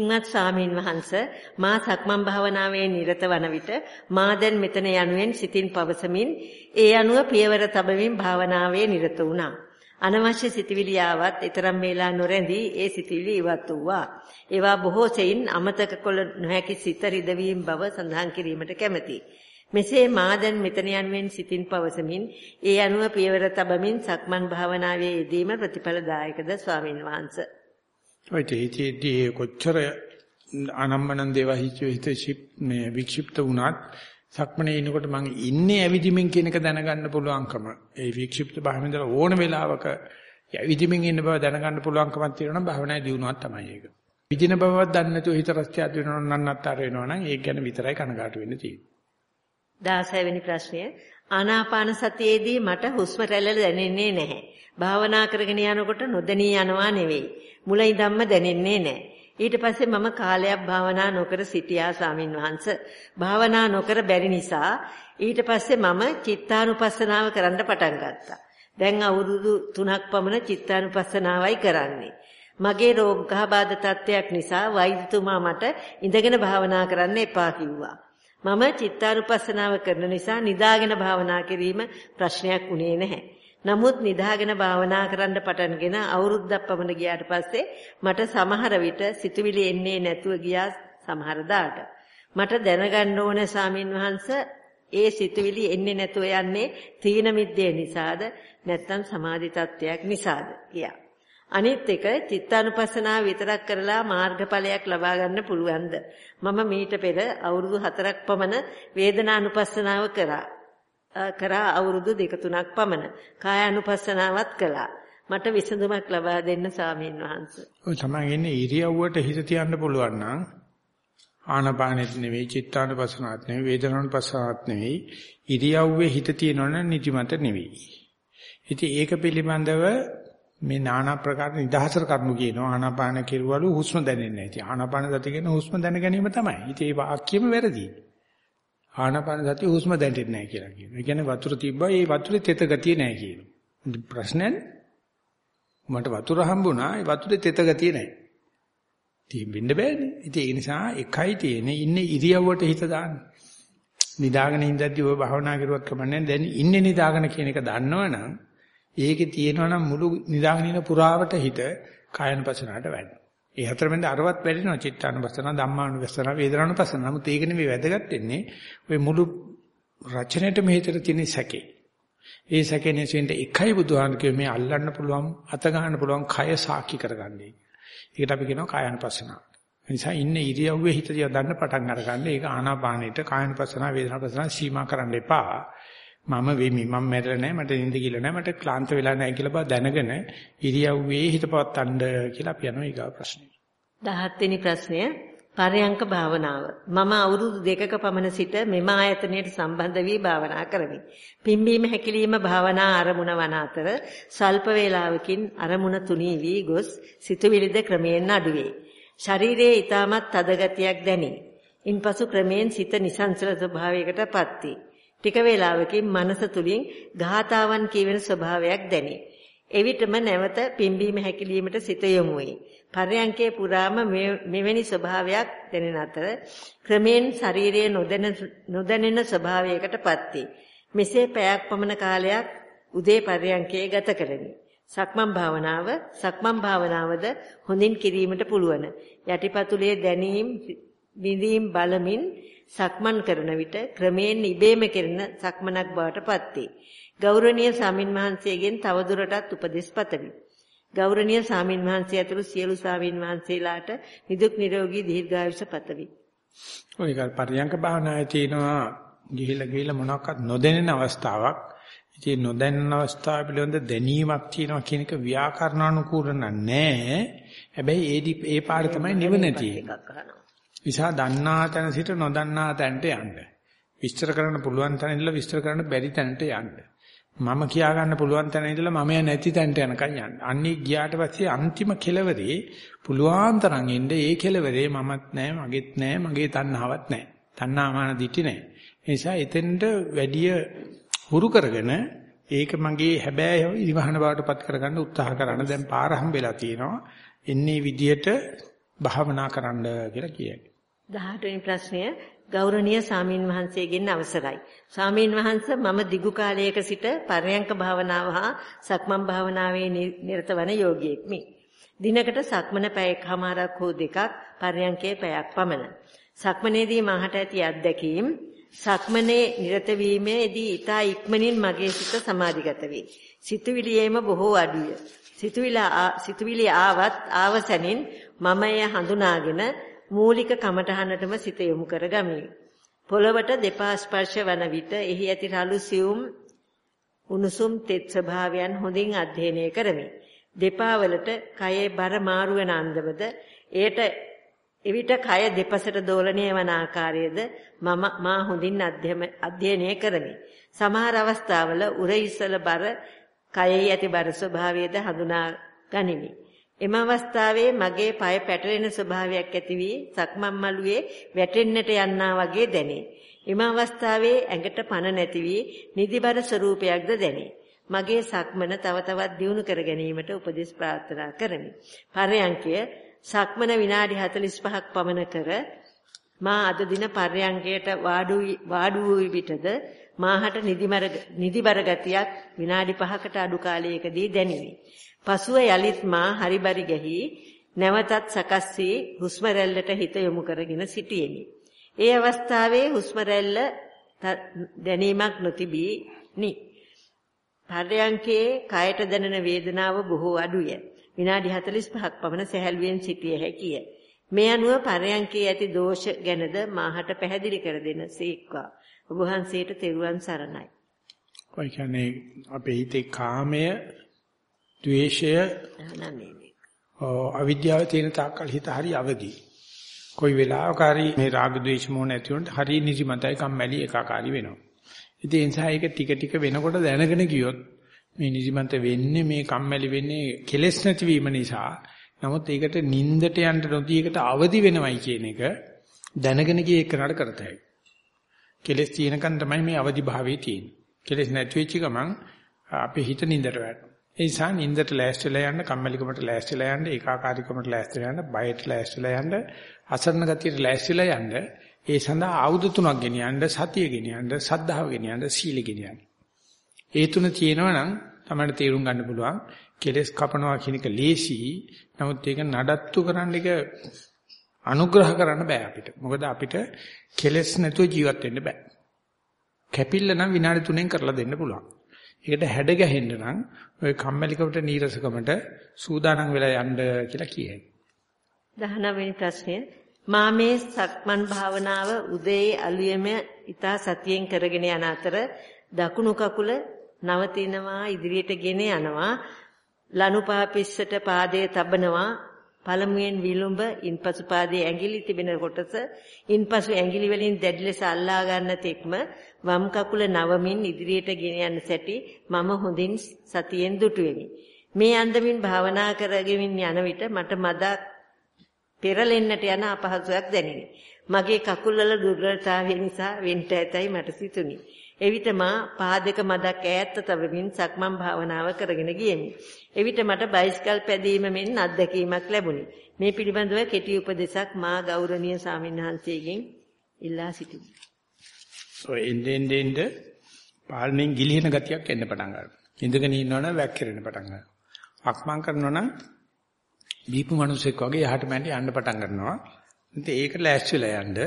S2: පින්වත් ස්වාමීන් වහන්ස මා සක්මන් භාවනාවේ නිරත වන විට මා දැන් මෙතන යනුවෙන් සිතින් පවසමින් ඒ අනුව පියවර තබමින් භාවනාවේ නිරත වුණා. අනවශ්‍ය සිතිවිලි ආවත් ඊතරම් වේලා නොරැඳී ඒ සිතිවිලි ඉවත් වූවා. ඒවා බොහෝ සෙයින් අමතක කළ නොහැකි සිත රිදවීම බව සඳහන් කිරීමට කැමැති. මෙසේ මා දැන් මෙතන යනුවෙන් සිතින් පවසමින් ඒ අනුව පියවර තබමින් සක්මන් භාවනාවේ යෙදීම ප්‍රතිඵලදායකද ස්වාමින් වහන්සේ
S1: ඔය තේතිදී කොච්චර අනම්මනන් දේවා හිත හිත මේ වික්ෂිප්ත වුණත් සක්මනේ ඉනකොට මං ඉන්නේ ඇවිදිමින් කියන එක දැනගන්න පුළුවන්කම ඒ වික්ෂිප්ත භාවයෙන්ද ඕන වෙලාවක ඇවිදිමින් ඉන්න බව දැනගන්න පුළුවන්කමක් තියෙනවා නම් භාවනාවේ දියුණුවක් තමයි ඒක. විදින බවවත් දන්නේ නැතුව හිත රස්තියක් වෙනවා නම් නන්නත්තර වෙනවා නම් ඒක ගැන විතරයි කනගාටු වෙන්න තියෙන්නේ.
S2: 16 වෙනි ප්‍රශ්නය ආනාපාන සතියේදී මට හුස්ම රැල්ල දැනෙන්නේ නැහැ. භාවනා කරගෙන යනකොට නොදැනී යනවා නෙවෙයි. මුල ඉඳන්ම දැනෙන්නේ නැහැ. ඊට පස්සේ මම කාලයක් භාවනා නොකර සිටියා ස්වාමින් වහන්සේ. භාවනා නොකර බැරි නිසා ඊට පස්සේ මම චිත්තානුපස්සනාව කරන්න පටන් ගත්තා. දැන් අවුරුදු 3ක් පමණ චිත්තානුපස්සනාවයි කරන්නේ. මගේ රෝගාබාධ තත්ත්වයක් නිසා වෛද්‍යතුමා මට ඉඳගෙන භාවනා කරන්න එපා කිව්වා. මම චිත්තානුපස්සනාව කරන නිසා නිදාගෙන භාවනා කිරීම ප්‍රශ්නයක් උනේ නැහැ. නමුත් නිදාගෙන භාවනා කරන්න පටන්ගෙන අවුරුද්දක් පමණ ගියාට පස්සේ මට සමහර විට සිතුවිලි එන්නේ නැතුව ගියා සමහර දාට. මට දැනගන්න ඕන සාමින් වහන්ස ඒ සිතුවිලි එන්නේ නැතුව යන්නේ තීන මිද්දේ නිසාද නැත්නම් සමාධි තත්වයක් නිසාද කියා. අනිත් එක චිත්තානුපස්සනාව විතරක් කරලා මාර්ගඵලයක් ලබා ගන්න පුළුවන්ද? මම මීට පෙර අවුරුදු 4ක් පමණ වේදනානුපස්සනාව කරා. කරා අවුරුදු දෙක තුනක් පමණ කායානුපස්සනාවත් කළා. මට විසඳුමක් ලබා දෙන්න සාමීන් වහන්සේ.
S1: ඔය තමයි ඉන්නේ ඉරියව්වට හිත තියන්න පුළුවන් නම් ආනපානෙත් නෙවෙයි චිත්තානුපස්සනාවත් නෙවෙයි වේදනානුපස්සනාවත් නෙවෙයි ඉරියව්වේ හිත තියනවනම් නිදිමත නෙවෙයි. ඉතින් ඒක පිළිබඳව මේ নানা ප්‍රකාර නිදහසර කරුණු කියනවා ආනාපාන කෙරුවලු හුස්ම දැනෙන්නේ නැහැ. ඉතින් ආනාපාන සති කියන හුස්ම දැන ගැනීම තමයි. ඉතින් ඒ වාක්‍යෙම වැරදි. ආනාපාන සතිය හුස්ම දැනෙන්නේ නැහැ කියලා කියනවා. ඒ කියන්නේ වතුර තිබ්බා ඒ වතුරේ තෙත ගතිය නැහැ කියනවා. ප්‍රශ්නේ මට වතුර හම්බුණා ඒ වතුරේ තෙත ගතිය නැහැ. තියෙන්න බෑනේ. ඉතින් ඒ නිසා එකයි තියෙන්නේ ඉන්නේ ඉරියව්වට හිත දාන්න. නිදාගෙන ඉඳද්දි ඔය භාවනා කරුවත් කමන්නේ දැන් ඉන්නේ නිදාගෙන කියන එක දන්නවනම් ඒකේ තියෙනවනම් මුළු නිදාගෙන ඉන්න පුරාවට හිත කායන පසනාවට වැඩි. ඒ හතරෙන්ද අරවත් වැඩිනවා චිත්තානුපස්සන ධම්මානුපස්සන වේදනානුපස්සන. නමුත් ඒක නෙවෙයි වැදගත් වෙන්නේ ඔය මුළු රචනෙට මෙහෙතර තියෙන සැකේ. ඒ සැකේ නැසෙන්න එකයි බුදුහාම කිව්වේ මේ අල්ලන්න පුළුවන් අත ගන්න පුළුවන් කය සාකි කරගන්නේ. ඒකට අපි කියනවා කායනුපස්සන. ඒ නිසා ඉන්න ඉරියව්වේ හිත යොදන්න පටන් අරගන්න. ඒක ආනාපානෙට කායනුපස්සන වේදනානුපස්සන සීමා කරන්න එපා. මම වෙමි මම මැරෙලා නැහැ මට නිින්ද කියලා නැහැ මට ක්ලාන්ත වෙලා නැහැ කියලා බව දැනගෙන ඉරියව්වේ හිත පවත්තන්න කියලා අපි යනවා ඊගා ප්‍රශ්නේ.
S2: 17 වෙනි ප්‍රශ්නය. පරයන්ක භාවනාව. මම අවුරුදු දෙකක පමණ සිට මෙම ආයතනයට සම්බන්ධ වී භාවනා කරමි. පිම්බීම හැකිලිම භාවනා ආරමුණ වන අතර සල්ප වේලාවකින් අරමුණ තුනී වී ගොස් සිතුවිලිද ක්‍රමයෙන් අඩුවේ. ශරීරයේ ඊටමත් තද ගතියක් දැනේ. ඉන්පසු ක්‍රමයෙන් සිත නිසංසල ස්වභාවයකටපත් වේ ටික වේලාවකින් මනස තුලින් ගාථාවන් කියවෙන ස්වභාවයක් දැනේ. එවිටම නැවත පිම්බීම හැකිලීමට සිත යොමු වේ. පරයන්කේ පුරාම මෙවැනි ස්වභාවයක් දැනෙන අතර ක්‍රමෙන් ශරීරයේ නොදැනෙන ස්වභාවයකටපත් වේ. මෙසේ පැයක් පමණ කාලයක් උදේ පරයන්කේ ගත කරමි. සක්මන් භාවනාව සක්මන් භාවනාවද හොඳින් කිරීමට පුළුවන්. යටිපතුලේ දැනීම් විඳීම් බලමින් සක්මන් කරන විට ක්‍රමයෙන් ඉබේම කෙරෙන සක්මනක් බවට පත්වේ. ගෞරවනීය සාමින් වහන්සේගෙන් තවදුරටත් උපදෙස් පතමි. ගෞරවනීය සාමින් වහන්සේ ඇතුළු සියලු සාමින් වහන්සේලාට නිදුක් නිරෝගී දීර්ඝායුෂ පතමි.
S1: ඔය පරියංක භාවනාවේ තියෙනවා ගිහිලා ගිහිලා මොනවාක්වත් නොදැනෙන අවස්ථාවක්. ඉතින් නොදැනෙන අවස්ථාව පිළිබඳ දැනීමක් තියෙනවා කියන එක ව්‍යාකරණානුකූල නැහැ. හැබැයි ඒ ඒ පාඩ තමයි නිවන තියෙන්නේ. විසා දන්නා තැන සිට නොදන්නා තැනට යන්න. විස්තර කරන්න පුළුවන් තැන ඉඳලා විස්තර කරන්න බැරි තැනට යන්න. මම කියා ගන්න පුළුවන් තැන ඉඳලා මම නැති තැනට යනකම් යන්න. අන්නේ ගියාට පස්සේ අන්තිම කෙලවරේ පුළුවන් තරම් එන්නේ ඒ කෙලවරේ මමත් නැහැ, මගේත් නැහැ, මගේ තණ්හාවක් නැහැ. තණ්හාමාන දිටි නැහැ. ඒ නිසා එතෙන්ට වැඩිය හුරු කරගෙන ඒක මගේ හැබෑ ඉනිවහන බවට පත් කරගන්න උත්සාහ කරන දැන් පාර හම්බෙලා තියෙනවා. එන්නේ විදියට භාවනා කරන්න කියලා කියයි.
S2: 18 වෙනි ප්‍රශ්නය ගෞරවනීය සාමීන් වහන්සේගෙන් අවසරයි. සාමීන් වහන්ස මම දිගු කාලයක සිට පරයන්ක භාවනාව හා සක්මන් භාවනාවේ නිරත වන යෝගියෙක්මි. දිනකට සක්මන පැයකමාරක් හෝ දෙකක් පරයන්කේ පැයක් පමණ. සක්මනේදී මාහට ඇති අත්දැකීම් සක්මනේ නිරත වීමේදී ඊතා ඉක්මනින් මගේ සිත සමාධිගත වේ. සිතුවිලියේම බොහෝ අඩුය. සිතුවිලි ආවත් ආවසනින් මමය හඳුනාගෙන මූලික කමඨහනටම සිත යොමු කරගමි. පොළවට දෙපා ස්පර්ශ වන විට එහි ඇති රළු සියුම් උණුසුම් තෙත් ස්වභාවයන් හොඳින් අධ්‍යයනය කරමි. දෙපා වලට කයේ බර මාරු වෙන අන්දමද එයට එවිට කය දෙපසට දෝලණය වන ආකාරයේද මම මා හොඳින් අධ්‍යයනය කරමි. සමහර අවස්ථාවල උර ඉස්සල බර කයෙහි ඇති බර ස්වභාවයද හඳුනා ගනිමි. එම අවස්ථාවේ මගේ পায় පැටලෙන ස්වභාවයක් ඇති වී සක්මන් මළුවේ වැටෙන්නට යන්නා වගේ දැනේ. එම අවස්ථාවේ ඇඟට පන නැති වී නිදිබර ස්වરૂපයක්ද දැනේ. මගේ සක්මන තව තවත් දියුණු කර ගැනීමට උපදෙස් ප්‍රාර්ථනා කරමි. පරයන්කය සක්මන විනාඩි 45ක් පමණ කර මා අද දින පරයන්කයට වාඩු වාඩු වූ විටද මාහට නිදිමර නිදිබර ගතියක් විනාඩි 5කට අඩු කාලයකදී දැනිනි. පසුව යලිත් මා හරිබරි ගැහි නැවතත් සකස් වී හුස්ම රැල්ලට හිත යොමු කරගෙන සිටියෙමි. ඒ අවස්ථාවේ හුස්ම රැල්ල දැනීමක් නොතිබී නි. පර්යංකේ කයට දැනෙන වේදනාව බොහෝ අඩුය. විනාඩි 45ක් පමණ සැහැල්ලුවෙන් සිටිය හැකිය. මේ අනුව පර්යංකේ ඇති දෝෂ ගැනද මාහට පැහැදිලි කර දෙන සීක්වා. ඔබ වහන්සේට තෙරුවන් සරණයි.
S1: ඔය කියන්නේ අපේ හිතේ කාමය ද්වේෂය අවිද්‍යාව තියෙන තාක්කල් හිත හරි අවදි. කොයි වෙලාවක හරි මේ රාග ද්වේෂ මොහ නැති වුණොත් හරි නිදිමතයි කම්මැලි ඒකාකාරී වෙනවා. ඉතින් ඒ නිසා ඒක ටික ටික වෙනකොට දැනගෙන ගියොත් මේ නිදිමත වෙන්නේ මේ කම්මැලි වෙන්නේ කෙලෙස් නැතිවීම නිසා. නමුත් ඒකට නින්දට යන්න නොදී ඒකට අවදි වෙනවයි කියන එක දැනගෙන ගිය එකනට කරතයි. කෙලෙස් තියෙනකන් තමයි මේ අවදි භාවයේ තියෙන්නේ. කෙලෙස් නැති වෙච්ච ගමන් අපේ හිත නින්දට වැටෙනවා. ඒ නිසා නින්දට ලෑස්තිලා යන්න, කම්මැලිකමට ලෑස්තිලා යන්න, ඒකාකාරීකමට ලෑස්තිලා යන්න, බයට ලෑස්තිලා යන්න, අසරණ ගතියට ලෑස්තිලා යන්න, ඒ සඳහා ආයුධ තුනක් ගෙනියන්න, සතිය ගෙනියන්න, සද්ධාව ගෙනියන්න, සීල ගෙනියන්න. ඒ තුන තියෙනවා නම් තමයි තේරුම් ගන්න පුළුවන්. කෙලස් කපනවා කියන එක ලේසි. නමුත් ඒක නඩත්තු කරන්න එක අනුග්‍රහ කරන්න බෑ අපිට. මොකද අපිට කෙලස් නැතුව ජීවත් වෙන්න බෑ. කැපිල්ල නම් විනාඩි 3න් කරලා දෙන්න පුළුවන්. ඒකට හැඩ ගැහෙන්න නම් ඔය කම්මැලිකමට නීරසකමට සූදානම් වෙලා යන්න කියලා කියයි.
S2: 19 වෙනි ප්‍රශ්නය මා මේ සක්මන් භාවනාව උදේ අලුයම ඊතා සතියෙන් කරගෙන යන අතර දකුණු කකුල නවතිනවා ඉදිරියට ගෙන යනවා ලනුපා පිස්සට පාදයේ තබනවා පළමුවෙන් විලුඹ ඉන්පසු පාදයේ ඇඟිලි තිබෙන කොටස ඉන්පසු ඇඟිලි වලින් දැඩි ලෙස අල්ලා ගන්න තෙක්ම වම් කකුල නවමින් ඉදිරියට ගෙන යන සැටි මම හොඳින් සතියෙන් දුටුවෙමි. මේ අන්දමින් භාවනා කරගෙන යන විට මට මදක් පෙරලෙන්නට යන අපහසුයක් දැනිනි. මගේ කකුල් වල දුර්වලතාවය නිසා වෙන්ට ඇතයි මට සිතුනි. එවිට මා පාදක මදක් ඈත තබමින් සක්මන් භාවනාව කරගෙන ගියෙමි. එවිට මට බයිස්කල් පැදීම මෙන් අත්දැකීමක් ලැබුණි. මේ පිළිබඳව කෙටි උපදේශක් මා ගෞරවනීය ස්වාමින්වහන්සේගෙන් ඉල්ලා සිටිමි.
S1: ඔය එන්නේ එන්නේ පාලනයෙන් ගිලිහෙන ගතියක් එන්න පටන් ගන්නවා. ඉඳගෙන ඉන්නවනම් වැක්කිරෙන්න පටන් ගන්නවා. අක්මන් කරනවනම් බීපු මිනිසෙක් වගේ යහට මැන්ඩි යන්න පටන් ගන්නවා. ඉතින් ඒක ලෑස්තිලා යන්න.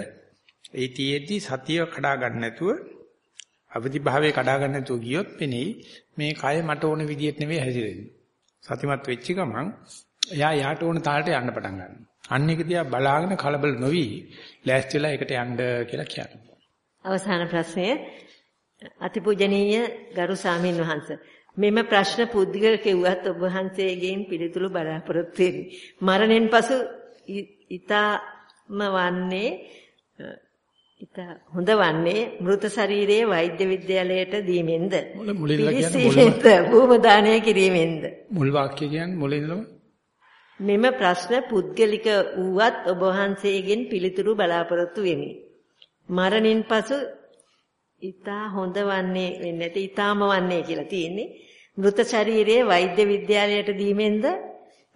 S1: ඒ තියේදී සතිය කඩා ගන්න නැතුව අවදි භාවයේ කඩා ගන්න නැතුව ගියොත් පෙනෙයි මේ කය මට ඕන විදියට නෙවෙයි හැසිරෙන්නේ. සතිමත් වෙච්ච ගමන් එයා යාට ඕන තාලට යන්න පටන් ගන්නවා. අන්න එක දිහා බලාගෙන කලබල නොවි ලෑස්ති වෙලා ඒකට යන්න කියලා කියනවා.
S2: අවසාන ප්‍රශ්නය. අතිපූජනීය ගරු සාමින් වහන්සේ. මෙම ප්‍රශ්න පුද්ගල කෙව්වත් ඔබ වහන්සේගෙන් පිළිතුරු බලාපොරොත්තු වෙමි. මරණයෙන් පසු ඊ타ම වන්නේ ඊට හොඳ වන්නේ මෘත ශරීරයේ වෛද්‍ය විද්‍යාලයට දීමෙන්ද?
S1: කියන්නේ
S2: භූම දානය කිරීමෙන්ද?
S1: මුල් වාක්‍ය කියන්නේ මුලින්ම
S2: මෙම ප්‍රශ්න පුද්ගලික වූවත් ඔබ වහන්සේගෙන් පිළිතුරු බලාපොරොත්තු වෙමි. මරණින් පසු ඊතා හොඳ වන්නේ වෙන්නේ නැති ඊතාම වන්නේ කියලා තියෙන්නේ. මృత ශරීරයේ වෛද්‍ය විද්‍යාලයට දීමෙන්ද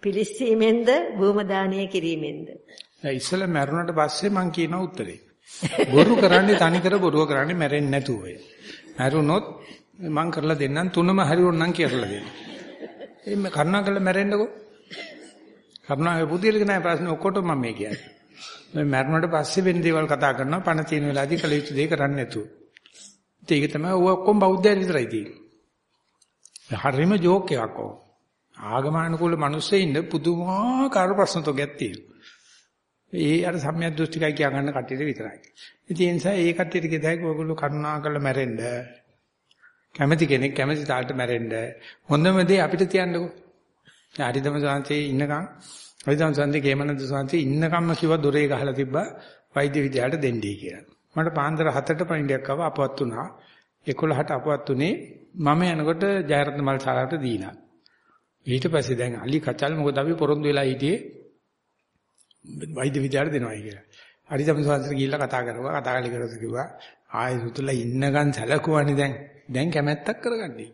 S2: පිලිස්සීමෙන්ද භූම දානය කිරීමෙන්ද.
S1: දැන් ඉස්සෙල්ලා මරුණට පස්සේ මම කියන උත්තරේ. බොරු කරන්නේ තනිකර බොරුව කරන්නේ මැරෙන්නේ නැතුව. මැරුණොත් මං කරලා දෙන්නම් තුනම හරි ඕනනම් කියලා දෙන්න. එimhe කරුණාකරලා මැරෙන්නකෝ. කරුණාවේ බුද්ධිලක නැහැ ප්‍රශ්නේ ඔක්කොටම මම මේ කියන්නේ. මම මැරුණාට පස්සේ වෙන දේවල් කතා කරනවා පණ තියෙන වෙලාවදී කල යුතු දේ කරන්නේ නැතුව. ඒක තමයි ඔය ඔක්කොම බෞද්ධයන් විතරයි තියෙන්නේ. හරිම ජෝක් එකක් ඕක. ආගමානුකූල මිනිස්සු ඉන්න පුදුමාකාර ප්‍රශ්න තෝගයක් තියෙනවා. ඒ අර සම්‍යක් දෘෂ්ටිකයි කියා ගන්න කට්ටියට විතරයි. ඉතින් ඒ නිසා ඒ කට්ටියට කියදයි ඔයගොල්ලෝ කරුණා කරලා මැරෙන්න. කැමැති කෙනෙක් කැමැති තාලට මැරෙන්න. හොඳම දේ අපිට තියන්නකෝ. දැන් හරිදම සාන්තේ ඉන්නකම් හරිදම සාන්තේ ගේමනන්ද සාන්තේ ඉන්නකම්ම කිව්වා දොරේ ගහලා තිබ්බා වෛද්‍ය විද්‍යාලයට දෙන්නයි කියලා. මට පාන්දර 7ට පණිඩයක් ආව අපවත් වුණා. 11ට අපවත් උනේ මම යනකොට ජයරත්න මල් ශාලාවට දීලා. ඊට පස්සේ දැන් අලි කචල් මොකද අපි පොරොන්දු වෙලා හිටියේ වෛද්‍ය විද්‍යාවට දෙනවයි කියලා. හරිදම සාන්තට ගිහිල්ලා කතා කරුවා. කතා කරලා ඉවරද කිව්වා ආයෙ සුතුලා ඉන්නකන් සැලකුවානේ දැන්. දැන් කැමැත්තක් කරගන්නේ.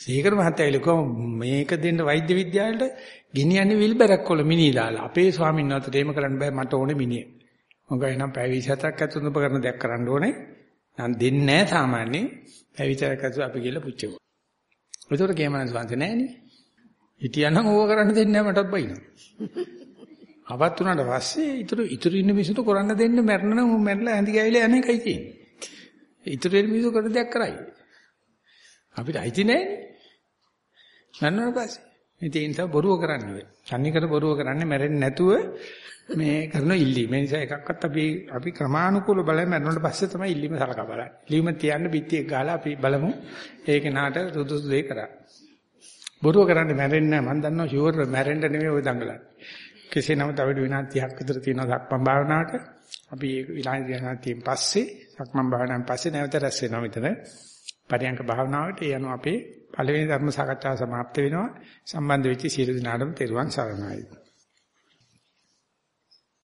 S1: සීකර මහත්තයා ඉලක්කම මේක දෙන්න වෛද්‍ය විද්‍යාලයට ගෙනියන්නේ විල්බරක් වල මිනි දාලා. අපේ ස්වාමීන් වහන්සේට එහෙම කරන්න බෑ මට ඕනේ මිනිහ. මොකද එනම් පැය 27ක් ඇතුළත උපකරණ දෙයක් කරන්න ඕනේ. නම් දෙන්නේ නැහැ සාමාන්‍යයෙන්. පැය 27ක් ඇතුළත අපි ගිහලා පුච්චෙමු. ඒකට කේමනස් වහන්සේ නෑනේ. හිටියනම් ඕක කරන්න දෙන්නේ නැහැ මටත් බයිනවා. අවත් වුණාට පස්සේ ඉතුරු ඉතුරු ඉන්න මිනිස්සුන්ට කරන්න දෙන්න මැරෙන්න නම් මැරලා ඇඳි ගෑවිලා යන එකයි තියෙන්නේ. ඉතුරු ඉන්න මිනිස්සු කර දෙයක් කරයි. අපිට අයිති නෑනේ. මැරෙන්න පස්සේ. ඉතින් ඒ නිසා බොරුව කරන්නේ ඔය. සම්නිකර බොරුව කරන්නේ මැරෙන්නේ නැතුව මේ කරන ඉල්ලීම. ඒ නිසා එකක්වත් අපි අපි ක්‍රමානුකූල බලයෙන් මැරුණාට පස්සේ තමයි ඉල්ලීම සලකා බලන්නේ. ඉල්ලීම තියන්න පිටියක් ගහලා අපි බලමු ඒක නාට සුදුසු දෙයක් කරා. බොරුව කරන්නේ මැරෙන්නේ නැහැ. මම දන්නවා ෂුවර් මැරෙන්න නෙමෙයි ඔය දඟලන්නේ. කෙසේ නමුත් අපිට විනාඩි 30ක් විතර තියෙනවා සක්මන් භාවනාවට. අපි ඒ විනාඩි 30න් පස්සේ සක්මන් භාවනාවෙන් පස්සේ නැවත රැස් වෙනවා මෙතන. පරියංක භාවනාවට ඒ අනුව අපේ පළවෙනි ධර්ම සාකච්ඡාව સમાપ્ત වෙනවා. සම්බන්ධ වෙච්ච සියලු දෙනාටම තෙරුවන් සරණයි.